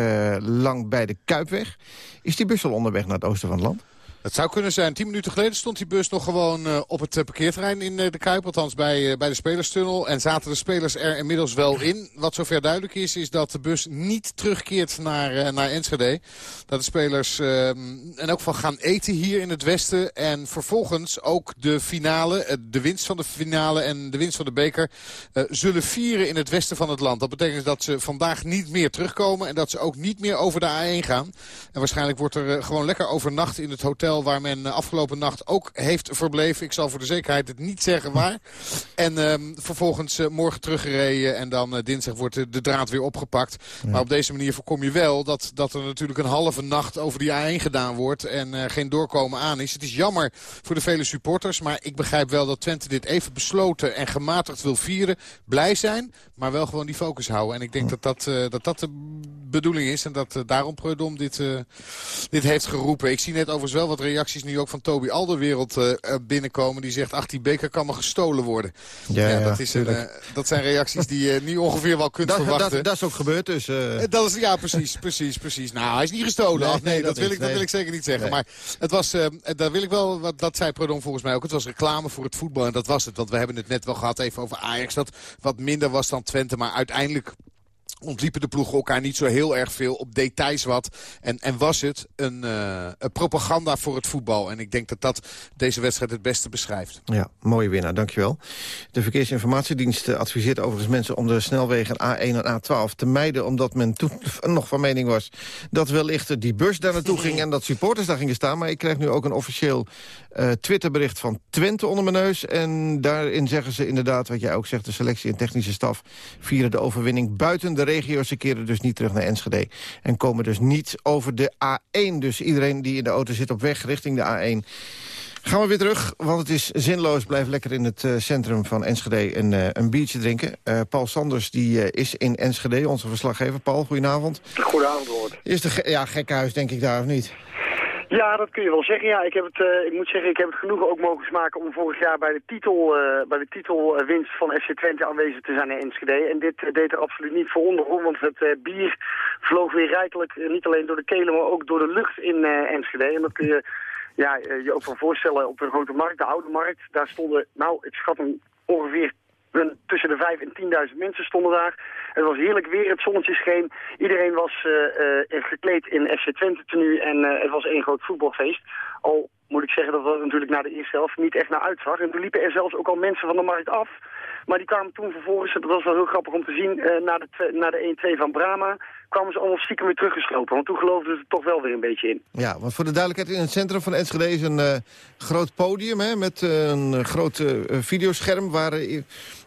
lang bij de Kuipweg. Is die bus al onderweg naar het oosten van het land? Het zou kunnen zijn. Tien minuten geleden stond die bus nog gewoon uh, op het parkeerterrein in uh, de Kuip. Althans bij, bij de spelerstunnel. En zaten de spelers er inmiddels wel in. Wat zover duidelijk is, is dat de bus niet terugkeert naar, naar Enschede. Dat de spelers in elk geval gaan eten hier in het westen. En vervolgens ook de finale, de winst van de finale en de winst van de beker... zullen vieren in het westen van het land. Dat betekent dat ze vandaag niet meer terugkomen. En dat ze ook niet meer over de A1 gaan. En waarschijnlijk wordt er gewoon lekker overnacht in het hotel waar men eh, afgelopen nacht ook heeft verbleven. Ik zal voor de zekerheid het niet zeggen waar. En uh, vervolgens uh, morgen teruggereden en dan uh, dinsdag wordt de, de, draad weer opgepakt. Maar op deze manier voorkom je wel dat, dat er natuurlijk een halve nacht over die A1 gedaan wordt. En geen doorkomen aan is. Het is jammer voor de vele supporters. Maar ik begrijp wel dat Twente dit even besloten en gematigd wil vieren. Blij zijn, maar wel gewoon die focus houden. En ik denk dat dat, dat, dat de bedoeling is. En dat daarom Preudom dit, dit heeft geroepen. Ik zie net overigens wel wat reacties nu ook van Toby Alderwereld uh, binnenkomen. Die zegt, ach die beker kan maar gestolen worden. Ja, ja, dat, is een, uh, dat zijn reacties die je nu ongeveer wel kunt dat, verwachten. Dat, dat, is ook gebeurd dus. Dat is, ja, precies, precies, precies. Nou, hij is niet gestolen. Nee, nee, dat, wil ik, dat wil ik zeker niet zeggen. Maar het was, daar wil ik wel, wat, dat zei Prodon volgens mij ook. Het was reclame voor het voetbal en dat was het. Want we hebben het net wel gehad even over Ajax. Dat wat minder was dan Twente. Maar uiteindelijk ontliepen de ploegen elkaar niet zo heel erg veel op details wat. En, en was het een, uh, een, propaganda voor het voetbal. En ik denk dat dat deze wedstrijd het beste beschrijft. Ja, mooie winnaar, dankjewel. De Verkeersinformatiedienst eh, adviseert overigens mensen om de snelwegen A1 en A12 te mijden... omdat men toen nog van mening was dat wellicht die bus daar naartoe ging... en dat supporters daar gingen staan. Maar ik krijg nu ook een officieel uh, Twitterbericht van Twente onder mijn neus. En daarin zeggen ze inderdaad, wat jij ook zegt... de selectie en technische staf vieren de overwinning buiten de regio's. Ze keren dus niet terug naar Enschede. En komen dus niet over de A1. Dus iedereen die in de auto zit op weg richting de A1... Gaan we weer terug, want het is zinloos. Blijf lekker in het uh, centrum van Enschede een, uh, een biertje drinken. Uh, Paul Sanders die, is in Enschede, onze verslaggever. Paul, goedenavond. Goedenavond, Robert. Is de ge ja, gekkenhuis, denk ik daar, of niet? Ja, dat kun je wel zeggen. Ja, ik, heb het, uh, ik moet zeggen, ik heb het genoeg ook mogen smaken om vorig jaar bij de, titel, uh, bij de titelwinst van FC Twente aanwezig te zijn in Enschede. En dit uh, deed er absoluut niet voor onder, want het bier vloog weer rijkelijk niet alleen door de kelen, maar ook door de lucht in Enschede. En dat kun je ja, je ook wel voorstellen op de grote markt, de oude markt. Daar stonden, nou, ik schat hem ongeveer tussen de 5 en 10.000 mensen stonden daar. Het was heerlijk weer, het zonnetje scheen. Iedereen was uh, gekleed in FC Twente tenue en uh, het was één groot voetbalfeest. Al moet ik zeggen dat dat natuurlijk na de eerste helft niet echt naar uitzag. En toen liepen er zelfs ook al mensen van de markt af. Maar die kwamen toen vervolgens, dat was wel heel grappig om te zien, na de, na de 1-2 van Brama kwamen ze allemaal stiekem weer teruggeslopen. Want toen geloofden ze er toch wel weer een beetje in. Ja, want voor de duidelijkheid, in het centrum van Enschede is een uh, groot podium... Hè, met uh, een groot uh, videoscherm waar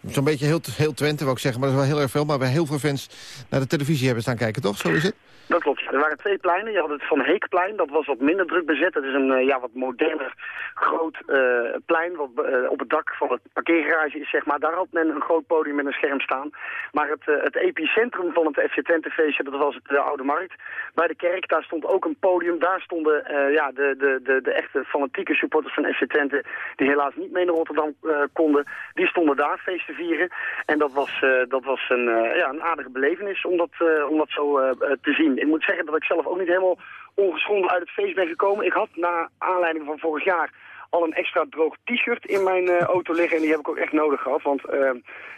zo'n beetje heel, heel Twente, wou ik zeggen... maar dat is wel heel erg veel, maar waar heel veel fans naar de televisie hebben staan kijken, toch? Zo is het? Dat klopt. Er waren twee pleinen. Je had het Van Heekplein, dat was wat minder druk bezet. Het is een uh, ja, wat moderner groot uh, plein wat uh, op het dak van het parkeergarage is, zeg maar. Daar had men een groot podium met een scherm staan. Maar het, het epicentrum van het FC Twente feestje, dat was het de Oude Markt. Bij de kerk, daar stond ook een podium. Daar stonden ja, de, de, de, de echte fanatieke supporters van FC Twente, die helaas niet mee naar Rotterdam konden. Die stonden daar feest te vieren. En dat was, dat was een, ja, een aardige belevenis om dat, om dat zo te zien. Ik moet zeggen dat ik zelf ook niet helemaal ongeschonden uit het feest ben gekomen. Ik had na aanleiding van vorig jaar al een extra droog t-shirt in mijn uh, auto liggen. En die heb ik ook echt nodig gehad. Want uh,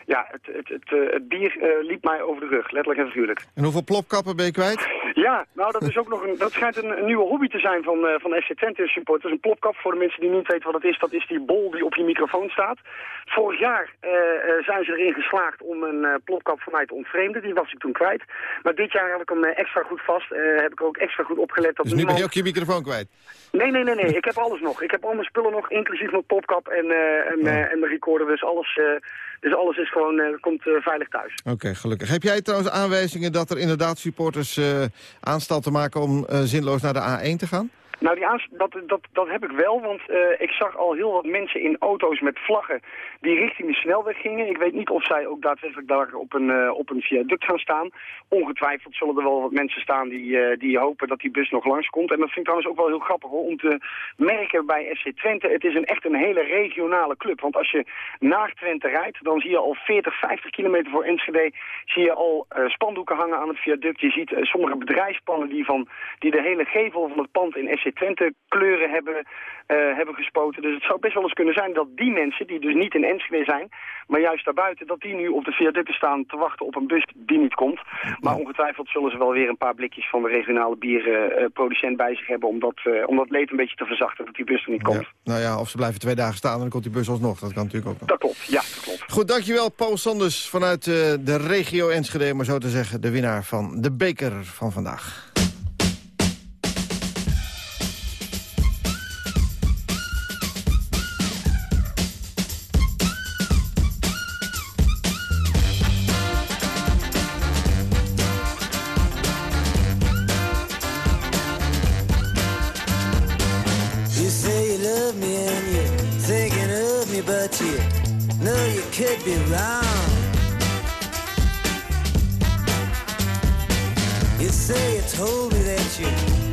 ja, het, het, het, het bier liep mij over de rug, letterlijk en figuurlijk. En hoeveel plopkappen ben je kwijt? Ja, nou dat is ook nog een, dat schijnt een, een nieuwe hobby te zijn van, van FC Twente supporters. Een plopkap, voor de mensen die niet weten wat het is, dat is die bol die op je microfoon staat. Vorig jaar zijn ze erin geslaagd om een plopkap van mij te ontvreemden. Die was ik toen kwijt. Maar dit jaar heb ik hem extra goed vast. heb ik ook extra goed opgelet. Dat dus nu ben je ook je microfoon kwijt? Nee, nee, nee, nee. Ik heb alles nog. Ik heb al mijn spullen nog, inclusief mijn popkap en, uh, en, uh, en mijn recorder. Dus alles, uh, dus alles is gewoon, komt veilig thuis. Oké, okay, gelukkig. Heb jij trouwens aanwijzingen dat er inderdaad supporters aanstalten maken om zinloos naar de A1 te gaan? Nou, die dat, dat, dat heb ik wel, want uh, ik zag al heel wat mensen in auto's met vlaggen die richting de snelweg gingen. Ik weet niet of zij ook daadwerkelijk daar op een, uh, op een viaduct gaan staan. Ongetwijfeld zullen er wel wat mensen staan die, uh, die hopen dat die bus nog langskomt. En dat vind ik trouwens ook wel heel grappig hoor, om te merken bij FC Twente. Het is een, echt een hele regionale club. Want als je naar Twente rijdt, dan zie je al 40, 50 kilometer voor Enschede... zie je al spandoeken hangen aan het viaduct. Je ziet sommige bedrijfspannen die, van, die de hele gevel van het pand in FC FC Twente kleuren hebben, uh, hebben gespoten. Dus het zou best wel eens kunnen zijn dat die mensen, die dus niet in Enschede zijn, maar juist daarbuiten, dat die nu op de viaducten staan te wachten op een bus die niet komt. Maar ongetwijfeld zullen ze wel weer een paar blikjes van de regionale bierproducent bij zich hebben om dat, uh, om dat leed een beetje te verzachten, dat die bus er niet komt. Nou ja, of ze blijven twee dagen staan en dan komt die bus alsnog. Dat kan natuurlijk ook nog. Dat klopt, ja, dat klopt. Goed, dankjewel Paul Sanders vanuit uh, de regio Enschede, maar zo te zeggen de winnaar van de beker van vandaag. Say you told me that you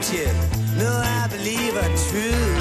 legit. No, I believe I truly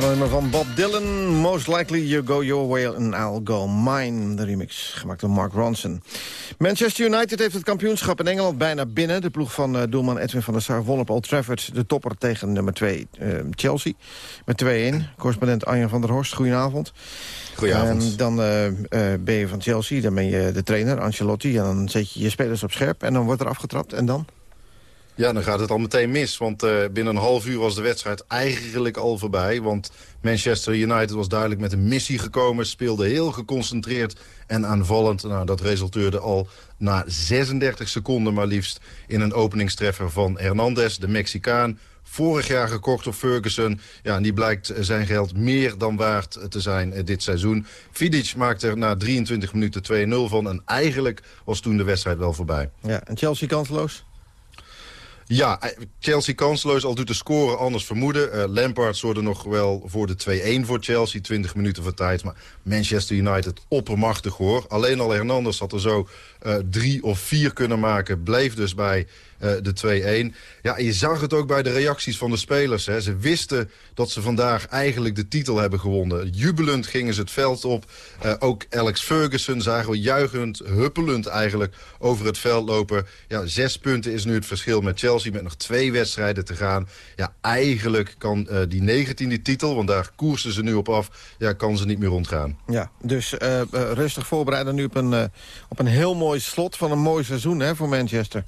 van nummer van Bob Dylan. Most likely you go your way and I'll go mine. De remix gemaakt door Mark Ronson. Manchester United heeft het kampioenschap in Engeland bijna binnen. De ploeg van eh, doelman Edwin van der Sar won op Old Trafford de topper tegen nummer 2 Chelsea. Met 2-1. Correspondent Arjen van der Horst, goedenavond. Goedenavond. En dan eh, eh, ben je van Chelsea, dan ben je de trainer, Ancelotti. En dan zet je je spelers op scherp en dan wordt er afgetrapt. En dan? Ja, dan gaat het al meteen mis. Want eh, binnen een half uur was de wedstrijd eigenlijk al voorbij. Want Manchester United was duidelijk met een missie gekomen. Speelde heel geconcentreerd en aanvallend. Nou, dat resulteerde al na 36 seconden maar liefst... in een openingstreffer van Hernandez, de Mexicaan. Vorig jaar gekocht door Ferguson. Ja, en die blijkt zijn geld meer dan waard te zijn eh, dit seizoen. Vidic maakte er na 23 minuten 2-0 van. En eigenlijk was toen de wedstrijd wel voorbij. Ja, en Chelsea kansloos? Ja, eh, Chelsea kansloos, al doet de score anders vermoeden. Uh, Lampard zorgde nog wel voor de 2-1 voor Chelsea, 20 minuten voor tijd. Maar Manchester United oppermachtig hoor. Alleen al Hernandez had er zo uh, drie of vier kunnen maken. Bleef dus bij uh, de 2-1. Ja, je zag het ook bij de reacties van de spelers. Hè. Ze wisten dat ze vandaag eigenlijk de titel hebben gewonnen. Jubelend gingen ze het veld op. Uh, ook Alex Ferguson zagen we juichend, huppelend eigenlijk over het veld lopen. Ja, zes punten is nu het verschil met Chelsea met nog twee wedstrijden te gaan. Ja, eigenlijk kan uh, die negentiende titel, want daar koersen ze nu op af, ja, kan ze niet meer rondgaan. Ja, dus rustig voorbereiden nu op een, op een heel mooi slot van een mooi seizoen hè, voor Manchester.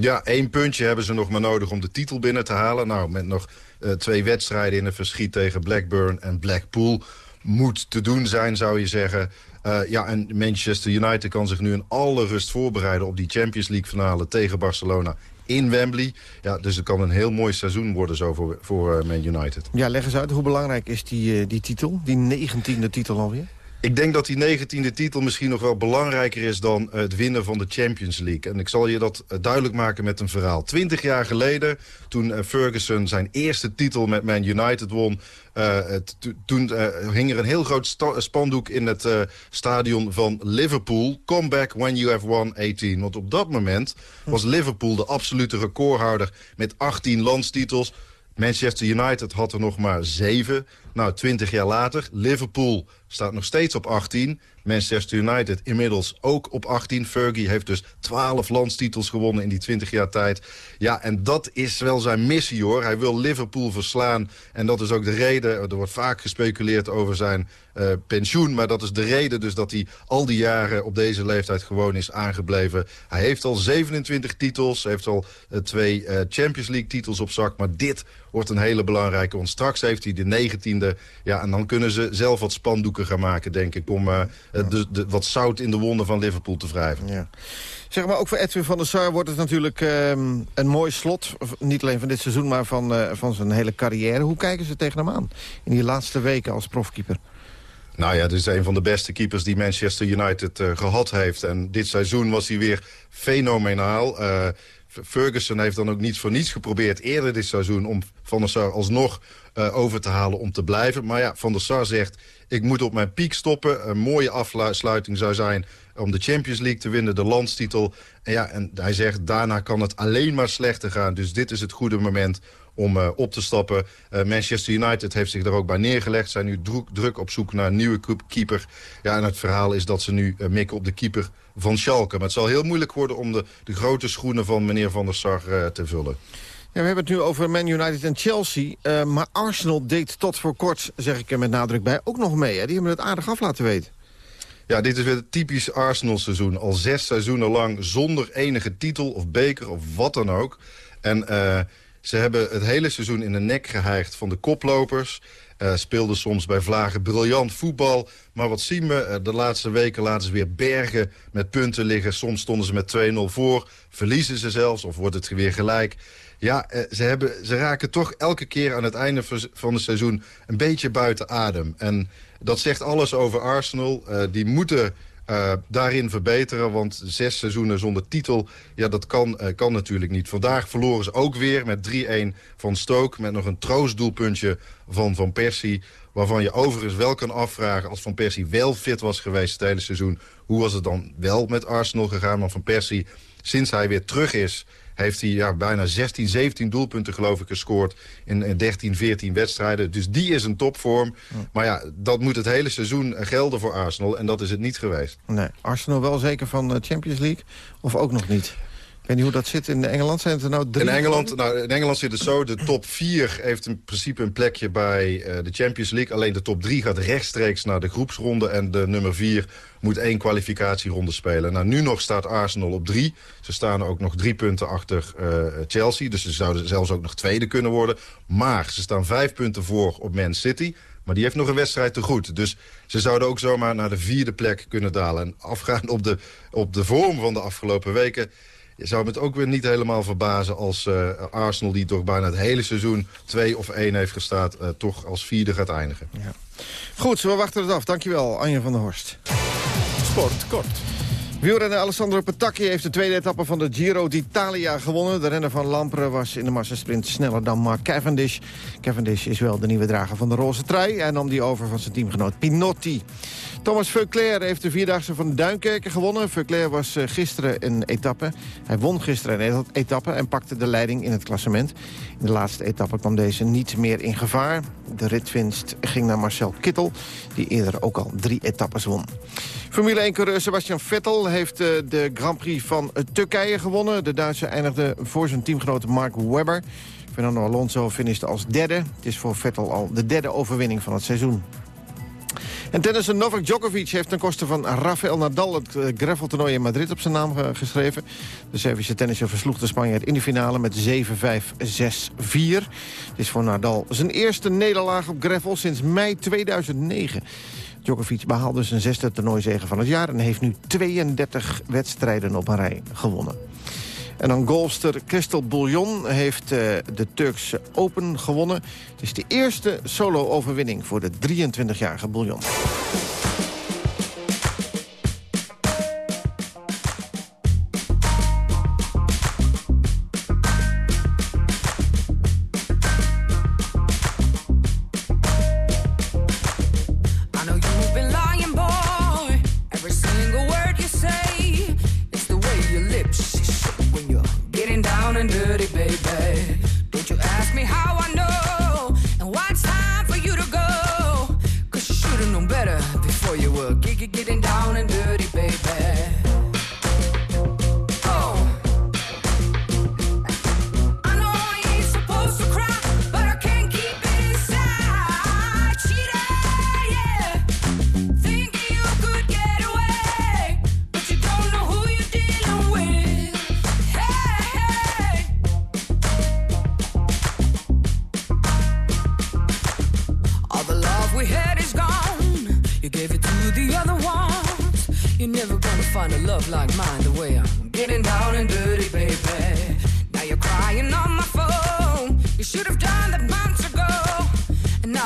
Ja, één puntje hebben ze nog maar nodig om de titel binnen te halen. Nou, met nog uh, twee wedstrijden in een verschiet tegen Blackburn en Blackpool... moet te doen zijn, zou je zeggen. Uh, ja, en Manchester United kan zich nu in alle rust voorbereiden... op die Champions League finale tegen Barcelona in Wembley. Ja, dus het kan een heel mooi seizoen worden zo voor, voor uh, Man United. Ja, leg eens uit, hoe belangrijk is die, die titel? Die negentiende titel alweer? Ik denk dat die negentiende titel misschien nog wel belangrijker is dan het winnen van de Champions League. En ik zal je dat duidelijk maken met een verhaal. Twintig jaar geleden, toen Ferguson zijn eerste titel met Man United won... Uh, toen hing er een heel groot spandoek in het stadion van Liverpool. Come back when you have won 18. Want op dat moment was Liverpool de absolute recordhouder met 18 landstitels. Manchester United had er nog maar zeven. Nou, 20 jaar later, Liverpool staat nog steeds op 18. Manchester United inmiddels ook op 18. Fergie heeft dus 12 landstitels gewonnen in die 20 jaar tijd. Ja, en dat is wel zijn missie hoor. Hij wil Liverpool verslaan. En dat is ook de reden, er wordt vaak gespeculeerd over zijn uh, pensioen. Maar dat is de reden dus dat hij al die jaren op deze leeftijd gewoon is aangebleven. Hij heeft al 27 titels, heeft al uh, twee uh, Champions League titels op zak. Maar dit wordt een hele belangrijke. Want straks heeft hij de 19e. Ja, en dan kunnen ze zelf wat spandoeken gaan maken, denk ik. Om uh, de, de, wat zout in de wonden van Liverpool te wrijven. Ja. Zeg maar, ook voor Edwin van der Sar wordt het natuurlijk uh, een mooi slot. Niet alleen van dit seizoen, maar van, uh, van zijn hele carrière. Hoe kijken ze tegen hem aan in die laatste weken als profkeeper? Nou ja, dit is een van de beste keepers die Manchester United uh, gehad heeft. En dit seizoen was hij weer fenomenaal. Uh, Ferguson heeft dan ook niet voor niets geprobeerd eerder dit seizoen... om Van der Sar alsnog over te halen om te blijven. Maar ja, Van der Sar zegt, ik moet op mijn piek stoppen. Een mooie afsluiting zou zijn om de Champions League te winnen, de landstitel. En, ja, en hij zegt, daarna kan het alleen maar slechter gaan. Dus dit is het goede moment om uh, op te stappen. Uh, Manchester United heeft zich daar ook bij neergelegd. Zijn nu druk, druk op zoek naar een nieuwe keeper. Ja, en het verhaal is dat ze nu mikken op de keeper van Schalke. Maar het zal heel moeilijk worden om de, de grote schoenen van meneer Van der Sar te vullen. We hebben het nu over Man United en Chelsea. Uh, maar Arsenal deed tot voor kort, zeg ik er met nadruk bij, ook nog mee. Hè? Die hebben het aardig af laten weten. Ja, dit is weer het typisch Arsenal-seizoen. Al zes seizoenen lang zonder enige titel of beker of wat dan ook. En uh, ze hebben het hele seizoen in de nek geheigd van de koplopers. Uh, speelden soms bij Vlagen briljant voetbal. Maar wat zien we? De laatste weken laten ze weer bergen met punten liggen. Soms stonden ze met 2-0 voor. Verliezen ze zelfs of wordt het weer gelijk. Ja, uh, ze, hebben, ze raken toch elke keer aan het einde van het seizoen een beetje buiten adem. En dat zegt alles over Arsenal. Uh, die moeten uh, daarin verbeteren, want zes seizoenen zonder titel... ja, dat kan, kan natuurlijk niet. Vandaag verloren ze ook weer met 3-1 van Stoke... met nog een troostdoelpuntje van Van Persie... waarvan je overigens wel kan afvragen... als Van Persie wel fit was geweest het hele seizoen... hoe was het dan wel met Arsenal gegaan? Want Van Persie, sinds hij weer terug is heeft hij ja, bijna 16, 17 doelpunten geloof ik gescoord in 13, 14 wedstrijden. Dus die is een topvorm. Maar ja, dat moet het hele seizoen gelden voor Arsenal en dat is het niet geweest. Nee, Arsenal wel zeker van de Champions League of ook nog niet? Ik weet niet hoe dat zit in Engeland. Zijn het er nou drie? In Engeland, nou, in Engeland zit het zo. De top 4 heeft in principe een plekje bij uh, de Champions League. Alleen de top 3 gaat rechtstreeks naar de groepsronde. En de nummer 4 moet één kwalificatieronde spelen. Nou, nu nog staat Arsenal op 3. Ze staan ook nog drie punten achter uh, Chelsea. Dus ze zouden zelfs ook nog tweede kunnen worden. Maar ze staan vijf punten voor op Man City. Maar die heeft nog een wedstrijd te goed. Dus ze zouden ook zomaar naar de vierde plek kunnen dalen. En afgaan op de, op de vorm van de afgelopen weken je zou me het ook weer niet helemaal verbazen als uh, Arsenal... die toch bijna het hele seizoen 2 of 1 heeft gestaan... Uh, toch als vierde gaat eindigen. Ja. Goed, we wachten het af. Dankjewel, Anja van der Horst. Sport kort. Wielrenner Alessandro Petacchi heeft de tweede etappe van de Giro d'Italia gewonnen. De renner van Lampre was in de massasprint sneller dan Mark Cavendish. Cavendish is wel de nieuwe drager van de roze trui. Hij nam die over van zijn teamgenoot Pinotti. Thomas Veuclair heeft de Vierdaagse van Duinkerken gewonnen. Veuclair was eh, gisteren een etappe. Hij won gisteren een etappe en pakte de leiding in het klassement. In de laatste etappe kwam deze niet meer in gevaar. De ritwinst ging naar Marcel Kittel, die eerder ook al drie etappes won. Formule 1-coureur Sebastian Vettel heeft eh, de Grand Prix van eh, Turkije gewonnen. De Duitser eindigde voor zijn teamgenoot Mark Webber. Fernando Alonso finishte als derde. Het is voor Vettel al de derde overwinning van het seizoen. En tennisser Novak Djokovic heeft ten koste van Rafael Nadal... het eh, graveltoernooi in Madrid op zijn naam eh, geschreven. De Servische tennisser versloeg de Spanjaard in de finale met 7-5, 6-4. Het is voor Nadal zijn eerste nederlaag op gravel sinds mei 2009. Djokovic behaalde zijn zesde toernooizege van het jaar... en heeft nu 32 wedstrijden op een rij gewonnen. En dan golfster Crystal Bouillon heeft uh, de Turkse Open gewonnen. Het is de eerste solo-overwinning voor de 23-jarige Bouillon.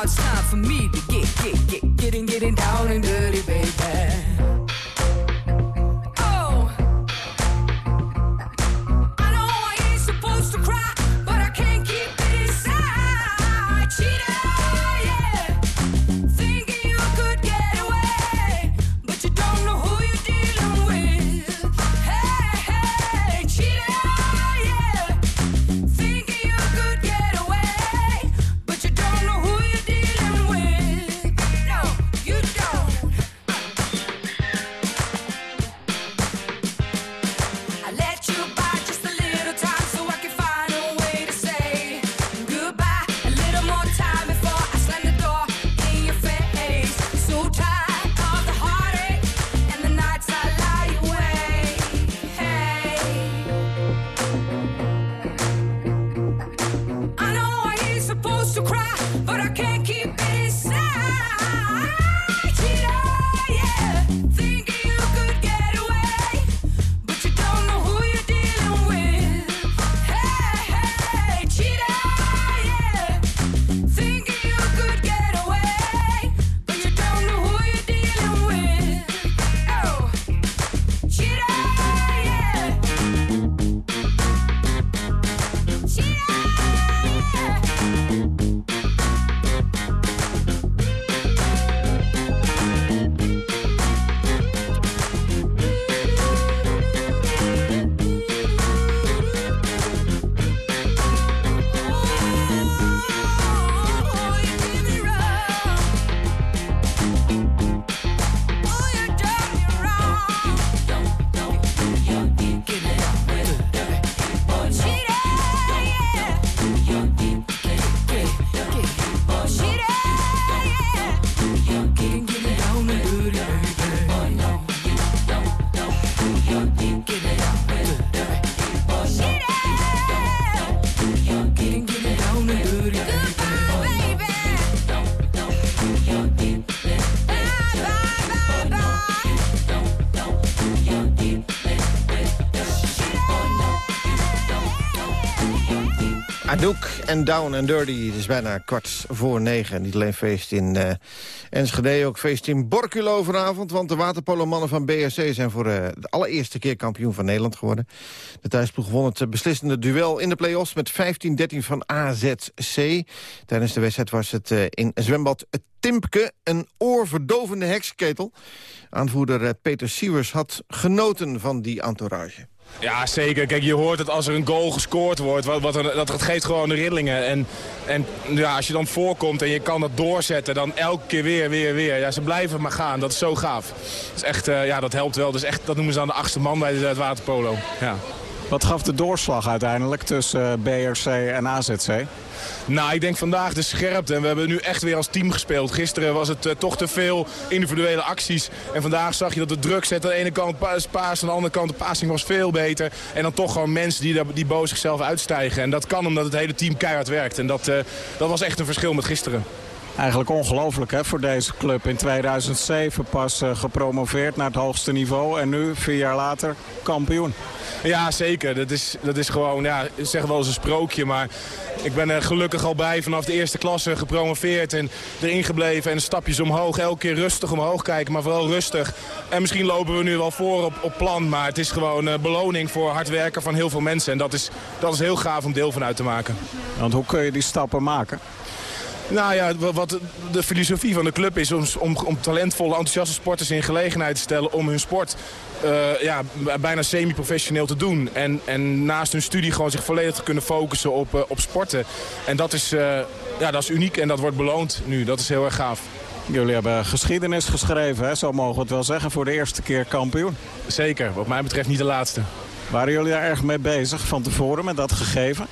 Now it's time for me to get, get, get, getting, getting down and dirty, baby. En Down and Dirty. Het is bijna kwart voor negen. Niet alleen feest in uh, Enschede, ook feest in Borculo vanavond. Want de waterpolomannen van BSC zijn voor uh, de allereerste keer kampioen van Nederland geworden. De thuisploeg won het beslissende duel in de play-offs met 15-13 van AZC. Tijdens de wedstrijd was het in zwembad Timpke een oorverdovende heksenketel. Aanvoerder Peter Siewers had genoten van die entourage. Ja, zeker. Kijk, je hoort het als er een goal gescoord wordt. Wat, wat dat, geeft gewoon de rillingen. En, en ja, als je dan voorkomt en je kan dat doorzetten, dan elke keer weer, weer, weer. Ja, ze blijven maar gaan. Dat is zo gaaf. Dat, is echt, uh, ja, dat helpt wel. Dus echt, dat noemen ze dan de achtste man bij het waterpolo. Ja. Wat gaf de doorslag uiteindelijk tussen BRC en AZC? Nou, ik denk vandaag de scherpte. En we hebben nu echt weer als team gespeeld. Gisteren was het uh, toch te veel individuele acties. En vandaag zag je dat de druk zet. Aan de ene kant paas, paas aan de andere kant de passing was veel beter. En dan toch gewoon mensen die, die boos zichzelf uitstijgen. En dat kan omdat het hele team keihard werkt. En dat, uh, dat was echt een verschil met gisteren. Eigenlijk ongelooflijk hè, voor deze club. In 2007 pas uh, gepromoveerd naar het hoogste niveau. En nu, vier jaar later, kampioen. Ja, zeker. Dat is, dat is gewoon, ja, zeg wel eens een sprookje. Maar ik ben er gelukkig al bij vanaf de eerste klasse gepromoveerd. En erin gebleven en stapjes omhoog. Elke keer rustig omhoog kijken, maar vooral rustig. En misschien lopen we nu wel voor op, op plan. Maar het is gewoon uh, beloning voor hard werken van heel veel mensen. En dat is, dat is heel gaaf om deel van uit te maken. Want hoe kun je die stappen maken? Nou ja, wat de filosofie van de club is om, om, om talentvolle, enthousiaste sporters in gelegenheid te stellen om hun sport uh, ja, bijna semi-professioneel te doen. En, en naast hun studie gewoon zich volledig te kunnen focussen op, uh, op sporten. En dat is, uh, ja, dat is uniek en dat wordt beloond nu. Dat is heel erg gaaf. Jullie hebben geschiedenis geschreven, hè? zo mogen we het wel zeggen, voor de eerste keer kampioen. Zeker, wat mij betreft niet de laatste. Waren jullie daar erg mee bezig van tevoren met dat gegeven?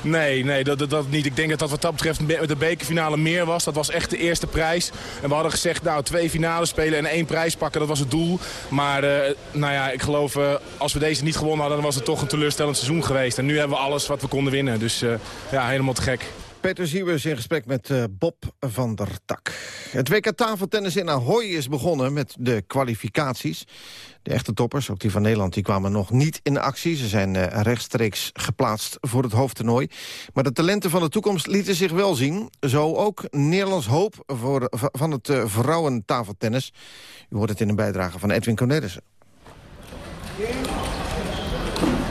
Nee, nee dat, dat, niet. Ik denk dat dat wat dat betreft de bekerfinale meer was. Dat was echt de eerste prijs. En we hadden gezegd, nou, twee finales spelen en één prijs pakken, dat was het doel. Maar, uh, nou ja, ik geloof, uh, als we deze niet gewonnen hadden, dan was het toch een teleurstellend seizoen geweest. En nu hebben we alles wat we konden winnen. Dus uh, ja, helemaal te gek. Peter Siewers in gesprek met Bob van der Tak. Het WK tafeltennis in Ahoy is begonnen met de kwalificaties. De echte toppers, ook die van Nederland, die kwamen nog niet in actie. Ze zijn uh, rechtstreeks geplaatst voor het hoofdtoernooi. Maar de talenten van de toekomst lieten zich wel zien. Zo ook Nederlands hoop voor, van het uh, vrouwentafeltennis. U hoort het in een bijdrage van Edwin Cornelissen.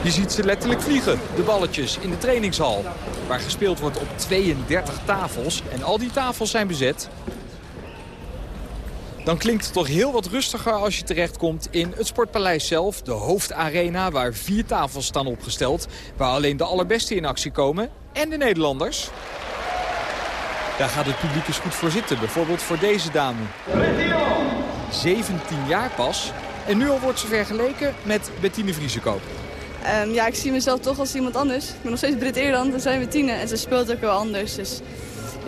Je ziet ze letterlijk vliegen, de balletjes, in de trainingshal. Waar gespeeld wordt op 32 tafels. En al die tafels zijn bezet. Dan klinkt het toch heel wat rustiger als je terechtkomt in het Sportpaleis zelf. De hoofdarena waar vier tafels staan opgesteld. Waar alleen de allerbeste in actie komen. En de Nederlanders. Daar gaat het publiek eens goed voor zitten. Bijvoorbeeld voor deze dame. 17 jaar pas. En nu al wordt ze vergeleken met Bettine Vriesekoop. Um, ja, ik zie mezelf toch als iemand anders. Ik ben nog steeds Brit Eerland, dan zijn we tienen. En ze speelt ook wel anders, dus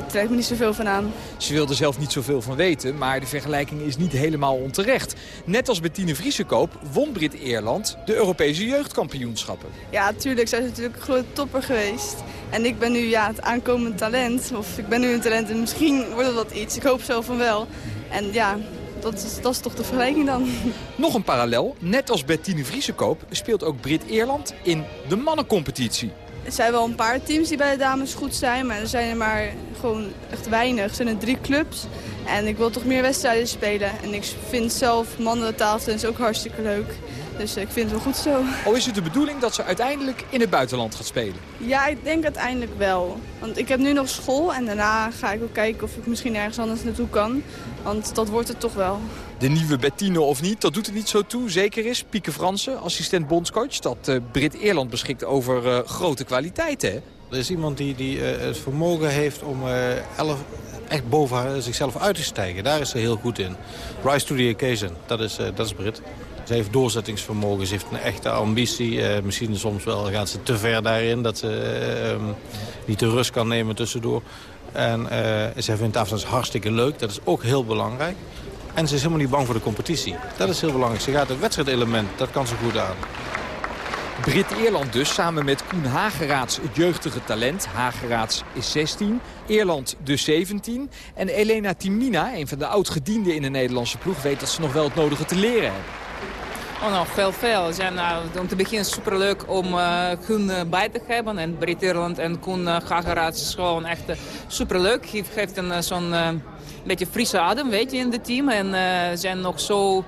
ik trek me niet zoveel van aan. Ze wilde zelf niet zoveel van weten, maar de vergelijking is niet helemaal onterecht. Net als Bettine Vriesekoop won Brit Eerland de Europese jeugdkampioenschappen. Ja, tuurlijk. Zij is natuurlijk een grote topper geweest. En ik ben nu ja, het aankomend talent. Of ik ben nu een talent en misschien wordt het wat iets. Ik hoop zelf van wel. En ja, dat is, dat is toch de vergelijking dan. Nog een parallel. Net als Bettine Vriesekoop speelt ook Brit Eerland in de mannencompetitie. Er zijn wel een paar teams die bij de dames goed zijn, maar er zijn er maar gewoon echt weinig. Er zijn er drie clubs en ik wil toch meer wedstrijden spelen. En ik vind zelf mannentafeltennis ook hartstikke leuk. Dus ik vind het wel goed zo. Al is het de bedoeling dat ze uiteindelijk in het buitenland gaat spelen? Ja, ik denk uiteindelijk wel. Want ik heb nu nog school en daarna ga ik ook kijken of ik misschien ergens anders naartoe kan. Want dat wordt het toch wel. De nieuwe Bettine of niet, dat doet het niet zo toe. Zeker is Pieke Fransen, assistent bondscoach, dat uh, Brit-Eerland beschikt over uh, grote kwaliteiten. Er is iemand die, die uh, het vermogen heeft om echt boven zichzelf uit te stijgen. Daar is ze heel goed in. Rise to the occasion, dat is, dat is Brit. Ze heeft doorzettingsvermogen, ze heeft een echte ambitie. Misschien soms wel gaat ze te ver daarin dat ze uh, niet de rust kan nemen tussendoor. En uh, ze vindt afstands hartstikke leuk, dat is ook heel belangrijk. En ze is helemaal niet bang voor de competitie. Dat is heel belangrijk. Ze gaat het wedstrijdelement, dat kan ze goed aan. Brit-Ierland dus, samen met Koen Hageraats, het jeugdige talent. Hageraats is 16, Ierland dus 17. En Elena Timina, een van de oud-gedienden in de Nederlandse ploeg... weet dat ze nog wel het nodige te leren hebben. Oh, nog veel, veel. Zijn uh, om te beginnen superleuk om uh, bij te hebben. En Brit Irland en Koen uh, Gagaraats is gewoon echt superleuk. Geeft, geeft een zo'n beetje frisse adem, weet je, in het team. En zijn nog zo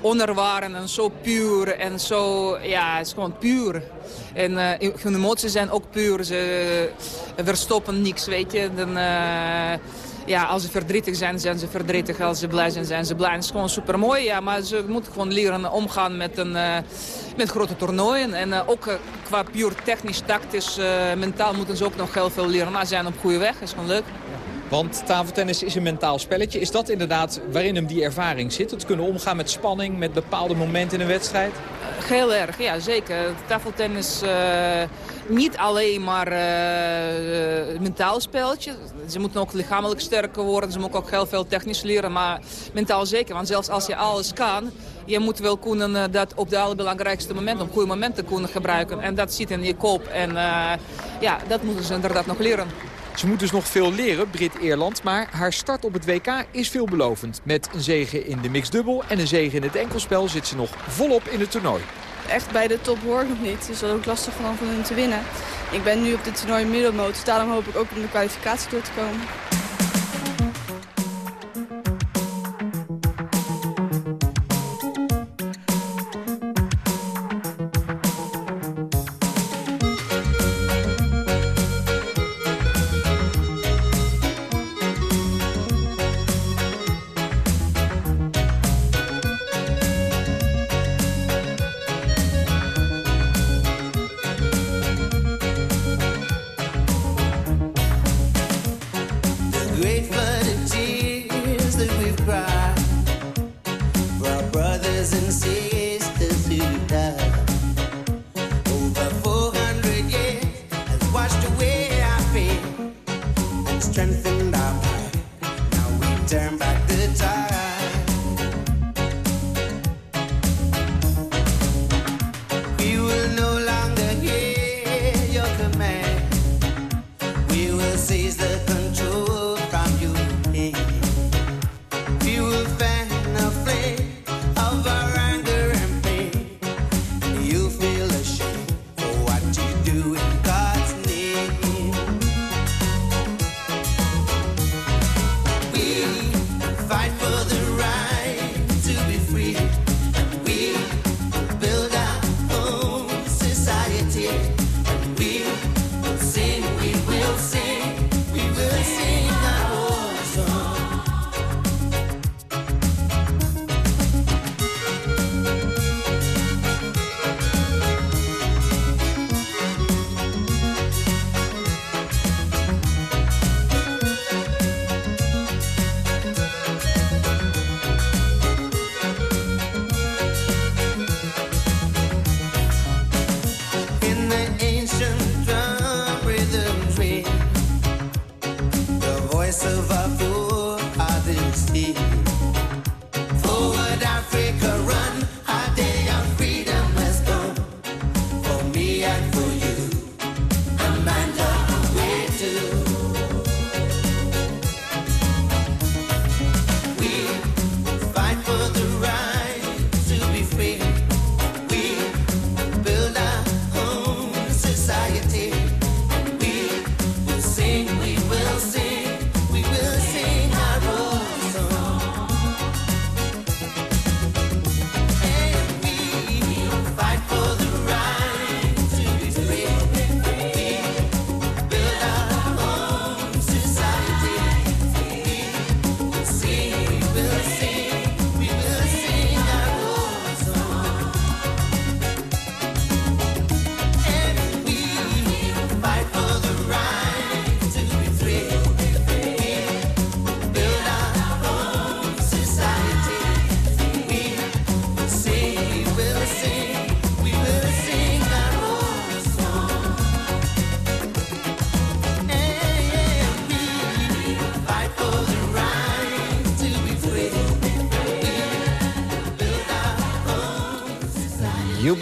onervaren en zo puur en zo, ja, het is gewoon puur. En uh, hun emoties zijn ook puur. Ze verstoppen niks, weet je. Ja, als ze verdrietig zijn, zijn ze verdrietig. Als ze blij zijn, zijn ze blij. Het is gewoon super mooi, ja. Maar ze moeten gewoon leren omgaan met, een, uh, met grote toernooien. En ook qua puur technisch, tactisch, mentaal moeten ze ook nog heel veel leren. Maar ze zijn op goede weg, dat is gewoon leuk. Want tafeltennis is een mentaal spelletje. Is dat inderdaad waarin hem die ervaring zit? Het kunnen omgaan met spanning, met bepaalde momenten in een wedstrijd? Heel erg, ja zeker. Tafeltennis uh, niet alleen maar uh, mentaal spelletje. Ze moeten ook lichamelijk sterker worden. Ze moeten ook heel veel technisch leren, maar mentaal zeker. Want zelfs als je alles kan, je moet wel kunnen dat op de allerbelangrijkste momenten, op goede momenten kunnen gebruiken. En dat zit in je kop. En ja, dat moeten ze inderdaad nog leren. Ze moet dus nog veel leren, Brit-Eerland. Maar haar start op het WK is veelbelovend. Met een zege in de mixdubbel en een zege in het enkelspel zit ze nog volop in het toernooi. Echt bij de top hoor nog niet. Dus dat is ook lastig van hun te winnen. Ik ben nu op dit toernooi middelmoot. Daarom hoop ik ook om de kwalificatie door te komen.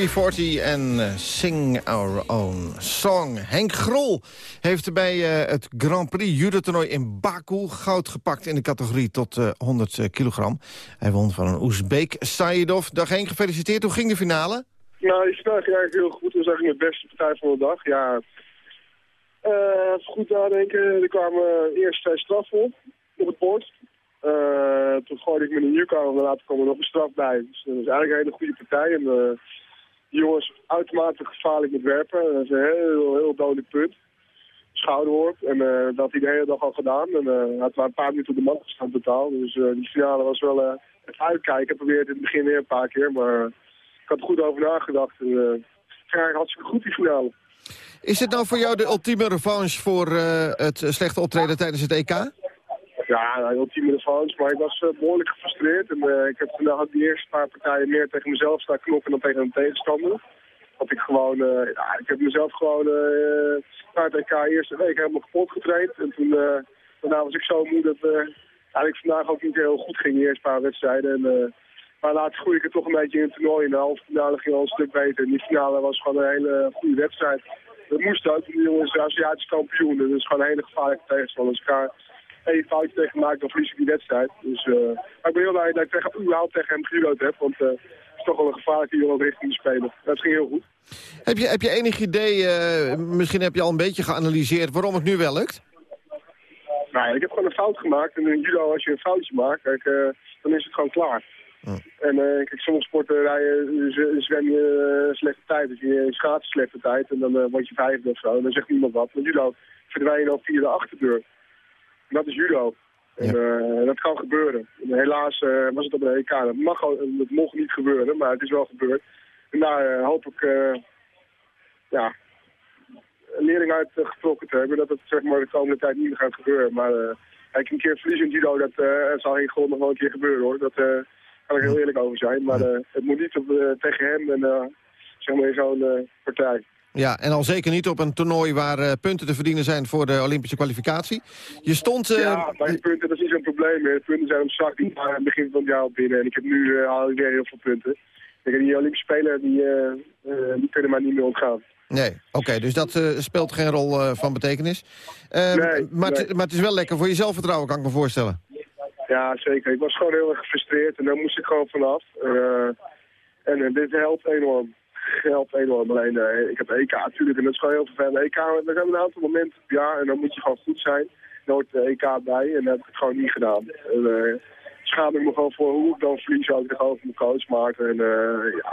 UB40 en eh, Sing Our Own Song. Henk Grol heeft bij eh, het Grand Prix judo-toernooi in Baku goud gepakt in de categorie tot eh, 100 kilogram. Hij won van een Oezbeek Saidov. Dag Henk, gefeliciteerd. Hoe ging de finale? Nou, finale ging eigenlijk heel goed. Dat was eigenlijk mijn beste partij van de dag. Ja, eh, even goed nadenken. Er kwamen eerst twee straffen op, op het bord. Eh, toen gooide ik met een Newcomer en later kwam er nog een straf bij. Dus dat was eigenlijk een hele goede partij. En eh, die jongens uitermate gevaarlijk met werpen. Dat is een heel, heel dodelijk punt. Schouderworp. En eh, dat had hij de hele dag al gedaan. En hij had maar een paar minuten op de mat gestaan totaal. Dus eh, die finale was wel het uitkijken. Probeerde het in het begin weer een paar keer. Maar ik had er goed over nagedacht. En, ging eigenlijk hartstikke goed die finale. Is het nou voor jou de ultieme revanche voor het slechte optreden tijdens het EK? Ja, ultieme revanche, maar ik was eh, behoorlijk gefrustreerd. En eh, ik heb vandaag die eerste paar partijen meer tegen mezelf staan knokken dan tegen een tegenstander. Want ik gewoon, eh, ik heb mezelf gewoon na het EK eerste week helemaal kapot getraind. En toen, daarna was ik zo moe dat eh eigenlijk vandaag ook niet heel goed ging, die eerste paar wedstrijden. En, maar later groei ik het toch een beetje in het toernooi. In de halve finale ging al een stuk beter. En die finale was gewoon een hele goede wedstrijd. Dat moest ook, die jongens zijn Aziatisch kampioen. En dat is gewoon een hele gevaarlijke tegenstander. Ik elkaar één foutje tegen maak, dan verlies ik die wedstrijd. Dus, eh, maar ik ben heel blij dat ik tegen, überhaupt tegen hem gejudo'd heb. Want eh, het is toch wel een gevaarlijke jongen richting spelen. Dat ging heel goed. Heb je, heb je enig idee, eh, misschien heb je al een beetje geanalyseerd... waarom het nu wel lukt? Nou, ik heb gewoon een fout gemaakt. En in judo, als je een foutje maakt, kijk, dan is het gewoon klaar. En eh, kijk, sommige sporten rijden, z- zwem je slechte tijd. Dus je schaatsen slechte tijd en dan word je vijfde of zo. En dan zegt niemand wat. Maar judo verdwijn je dan via de achterdeur. Dat is judo. En eh, dat kan gebeuren. En helaas eh, was het op de EK. Dat, mag, dat mocht niet gebeuren, maar het is wel gebeurd. En daar eh, hoop ik ja, een lering uit getrokken te hebben. Dat het zeg maar, de komende tijd niet meer gaat gebeuren. Maar kijk, een keer verliezen in judo, dat zal geen grond nog wel een keer gebeuren hoor. Dat eh kan ik heel eerlijk over zijn. Maar het moet niet op, tegen hem en zeg maar in zo'n partij. Ja, en al zeker niet op een toernooi waar eh, punten te verdienen zijn voor de Olympische kwalificatie. Je stond... eh, Ja, bij punten, dat is niet zo'n probleem. De punten zijn op zak, die aan het begin van het jaar al binnen. En ik heb nu eh, ik weer heel veel punten. Kijk, die Olympische Spelen, die, die kunnen maar niet meer ontgaan. Nee, oké, dus dat speelt geen rol van betekenis. Eh, maar, het- nee. maar het is wel lekker voor je zelfvertrouwen, kan ik me voorstellen. Ja, zeker. Ik was gewoon heel erg gefrustreerd en daar moest ik gewoon vanaf. En dit helpt enorm. Helpt enorm. Alleen, eh, ik heb EK natuurlijk en dat is gewoon heel vervelend. EK, er zijn een aantal momenten per jaar en dan moet je gewoon goed zijn. Dan hoort de EK bij en dat heb ik het gewoon niet gedaan. En, eh, schaam ik me gewoon voor hoe ik dan verlies ook tegenover mijn coach Maarten. En eh, ja,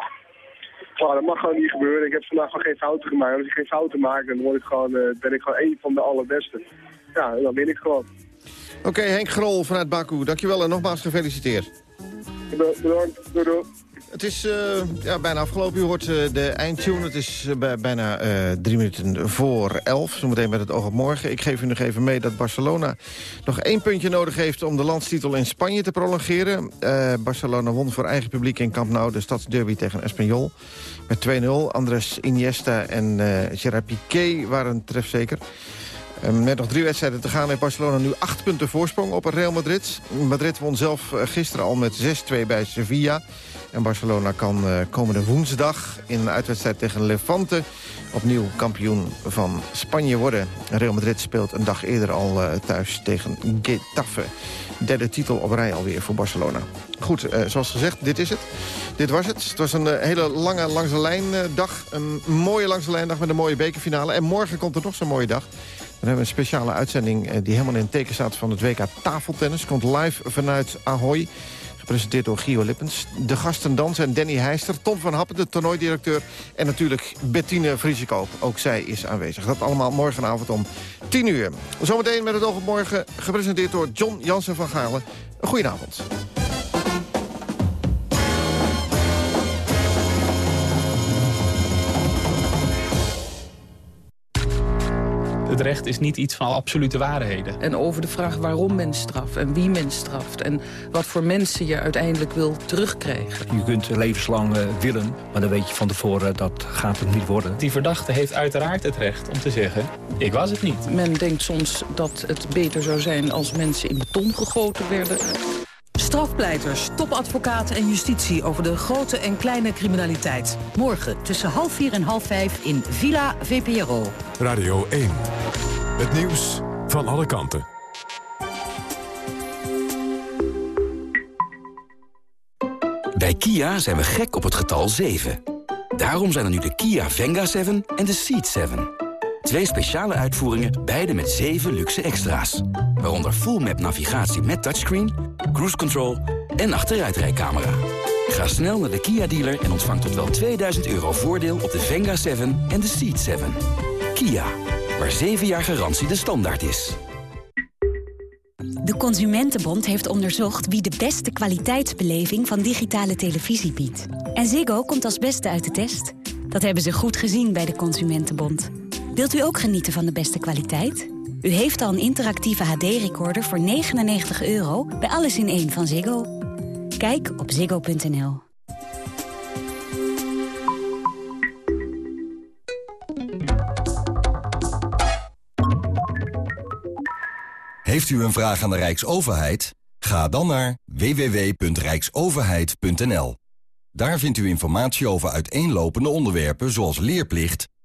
Klaar, dat mag gewoon niet gebeuren. Ik heb vandaag gewoon geen fouten gemaakt. Als ik geen fouten maak, dan word ik gewoon, ben ik gewoon één van de allerbeste. Ja, en dan win ik gewoon. Oké, Henk Grol vanuit Baku, dankjewel en nogmaals gefeliciteerd. Bedankt, doei doei. Het is eh, ja, bijna afgelopen. U hoort eh, de eindtune. Het is eh, bij- bijna drie minuten voor elf. Zometeen met het oog op morgen. Ik geef u nog even mee dat Barcelona nog één puntje nodig heeft... om de landstitel in Spanje te prolongeren. Barcelona won voor eigen publiek in Camp Nou de stadsderby tegen Espanyol. Met 2-0. Andres Iniesta en Gerard Piqué waren trefzeker. Eh, Met nog drie wedstrijden te gaan heeft Barcelona nu acht punten voorsprong op Real Madrid. Madrid won zelf gisteren al met 6-2 bij Sevilla. En Barcelona kan eh, komende woensdag in een uitwedstrijd tegen Levante... opnieuw kampioen van Spanje worden. Real Madrid speelt een dag eerder al eh, thuis tegen Getafe. Derde titel op rij alweer voor Barcelona. Goed, eh, zoals gezegd, dit is het. Dit was het. Het was een hele lange langs dag. Een mooie langs lijn dag met een mooie bekerfinale. En morgen komt er nog zo'n mooie dag. Dan hebben we een speciale uitzending die helemaal in het teken staat van het WK tafeltennis. Komt live vanuit Ahoy. Gepresenteerd door Gio Lippens. De gasten dan zijn Danny Heister, Tom van Happen, de toernooidirecteur... en natuurlijk Bettine Vriesekoop. Ook zij is aanwezig. Dat allemaal morgenavond om 10 uur. Zometeen met het oog op morgen, gepresenteerd door John Jansen van Galen. Goedenavond. Het recht is niet iets van absolute waarheden. En over de vraag waarom men straft en wie men straft... en wat voor mensen je uiteindelijk wil terugkrijgen. Je kunt levenslang eh, willen, maar dan weet je van tevoren dat gaat het niet worden. Die verdachte heeft uiteraard het recht om te zeggen, ik was het niet. Men denkt soms dat het beter zou zijn als mensen in beton gegoten werden. Strafpleiters, topadvocaten en justitie over de grote en kleine criminaliteit. Morgen tussen half vier en half vijf in Villa VPRO. Radio 1. Het nieuws van alle kanten. Bij Kia zijn we gek op het getal 7. Daarom zijn er nu de Kia Venga 7 en de Ceed 7. Twee speciale uitvoeringen, beide met 7 luxe extra's. Waaronder full map navigatie met touchscreen, cruise control en achteruitrijcamera. Ga snel naar de Kia dealer en ontvang tot wel 2000 euro voordeel op de Venga 7 en de Ceed 7. Kia, waar 7 jaar garantie de standaard is. De Consumentenbond heeft onderzocht wie de beste kwaliteitsbeleving van digitale televisie biedt. En Ziggo komt als beste uit de test. Dat hebben ze goed gezien bij de Consumentenbond. Wilt u ook genieten van de beste kwaliteit? U heeft al een interactieve HD-recorder voor 99 euro bij Alles in één van Ziggo. Kijk op ziggo.nl. Heeft u een vraag aan de Rijksoverheid? Ga dan naar www.rijksoverheid.nl. Daar vindt u informatie over uiteenlopende onderwerpen zoals leerplicht,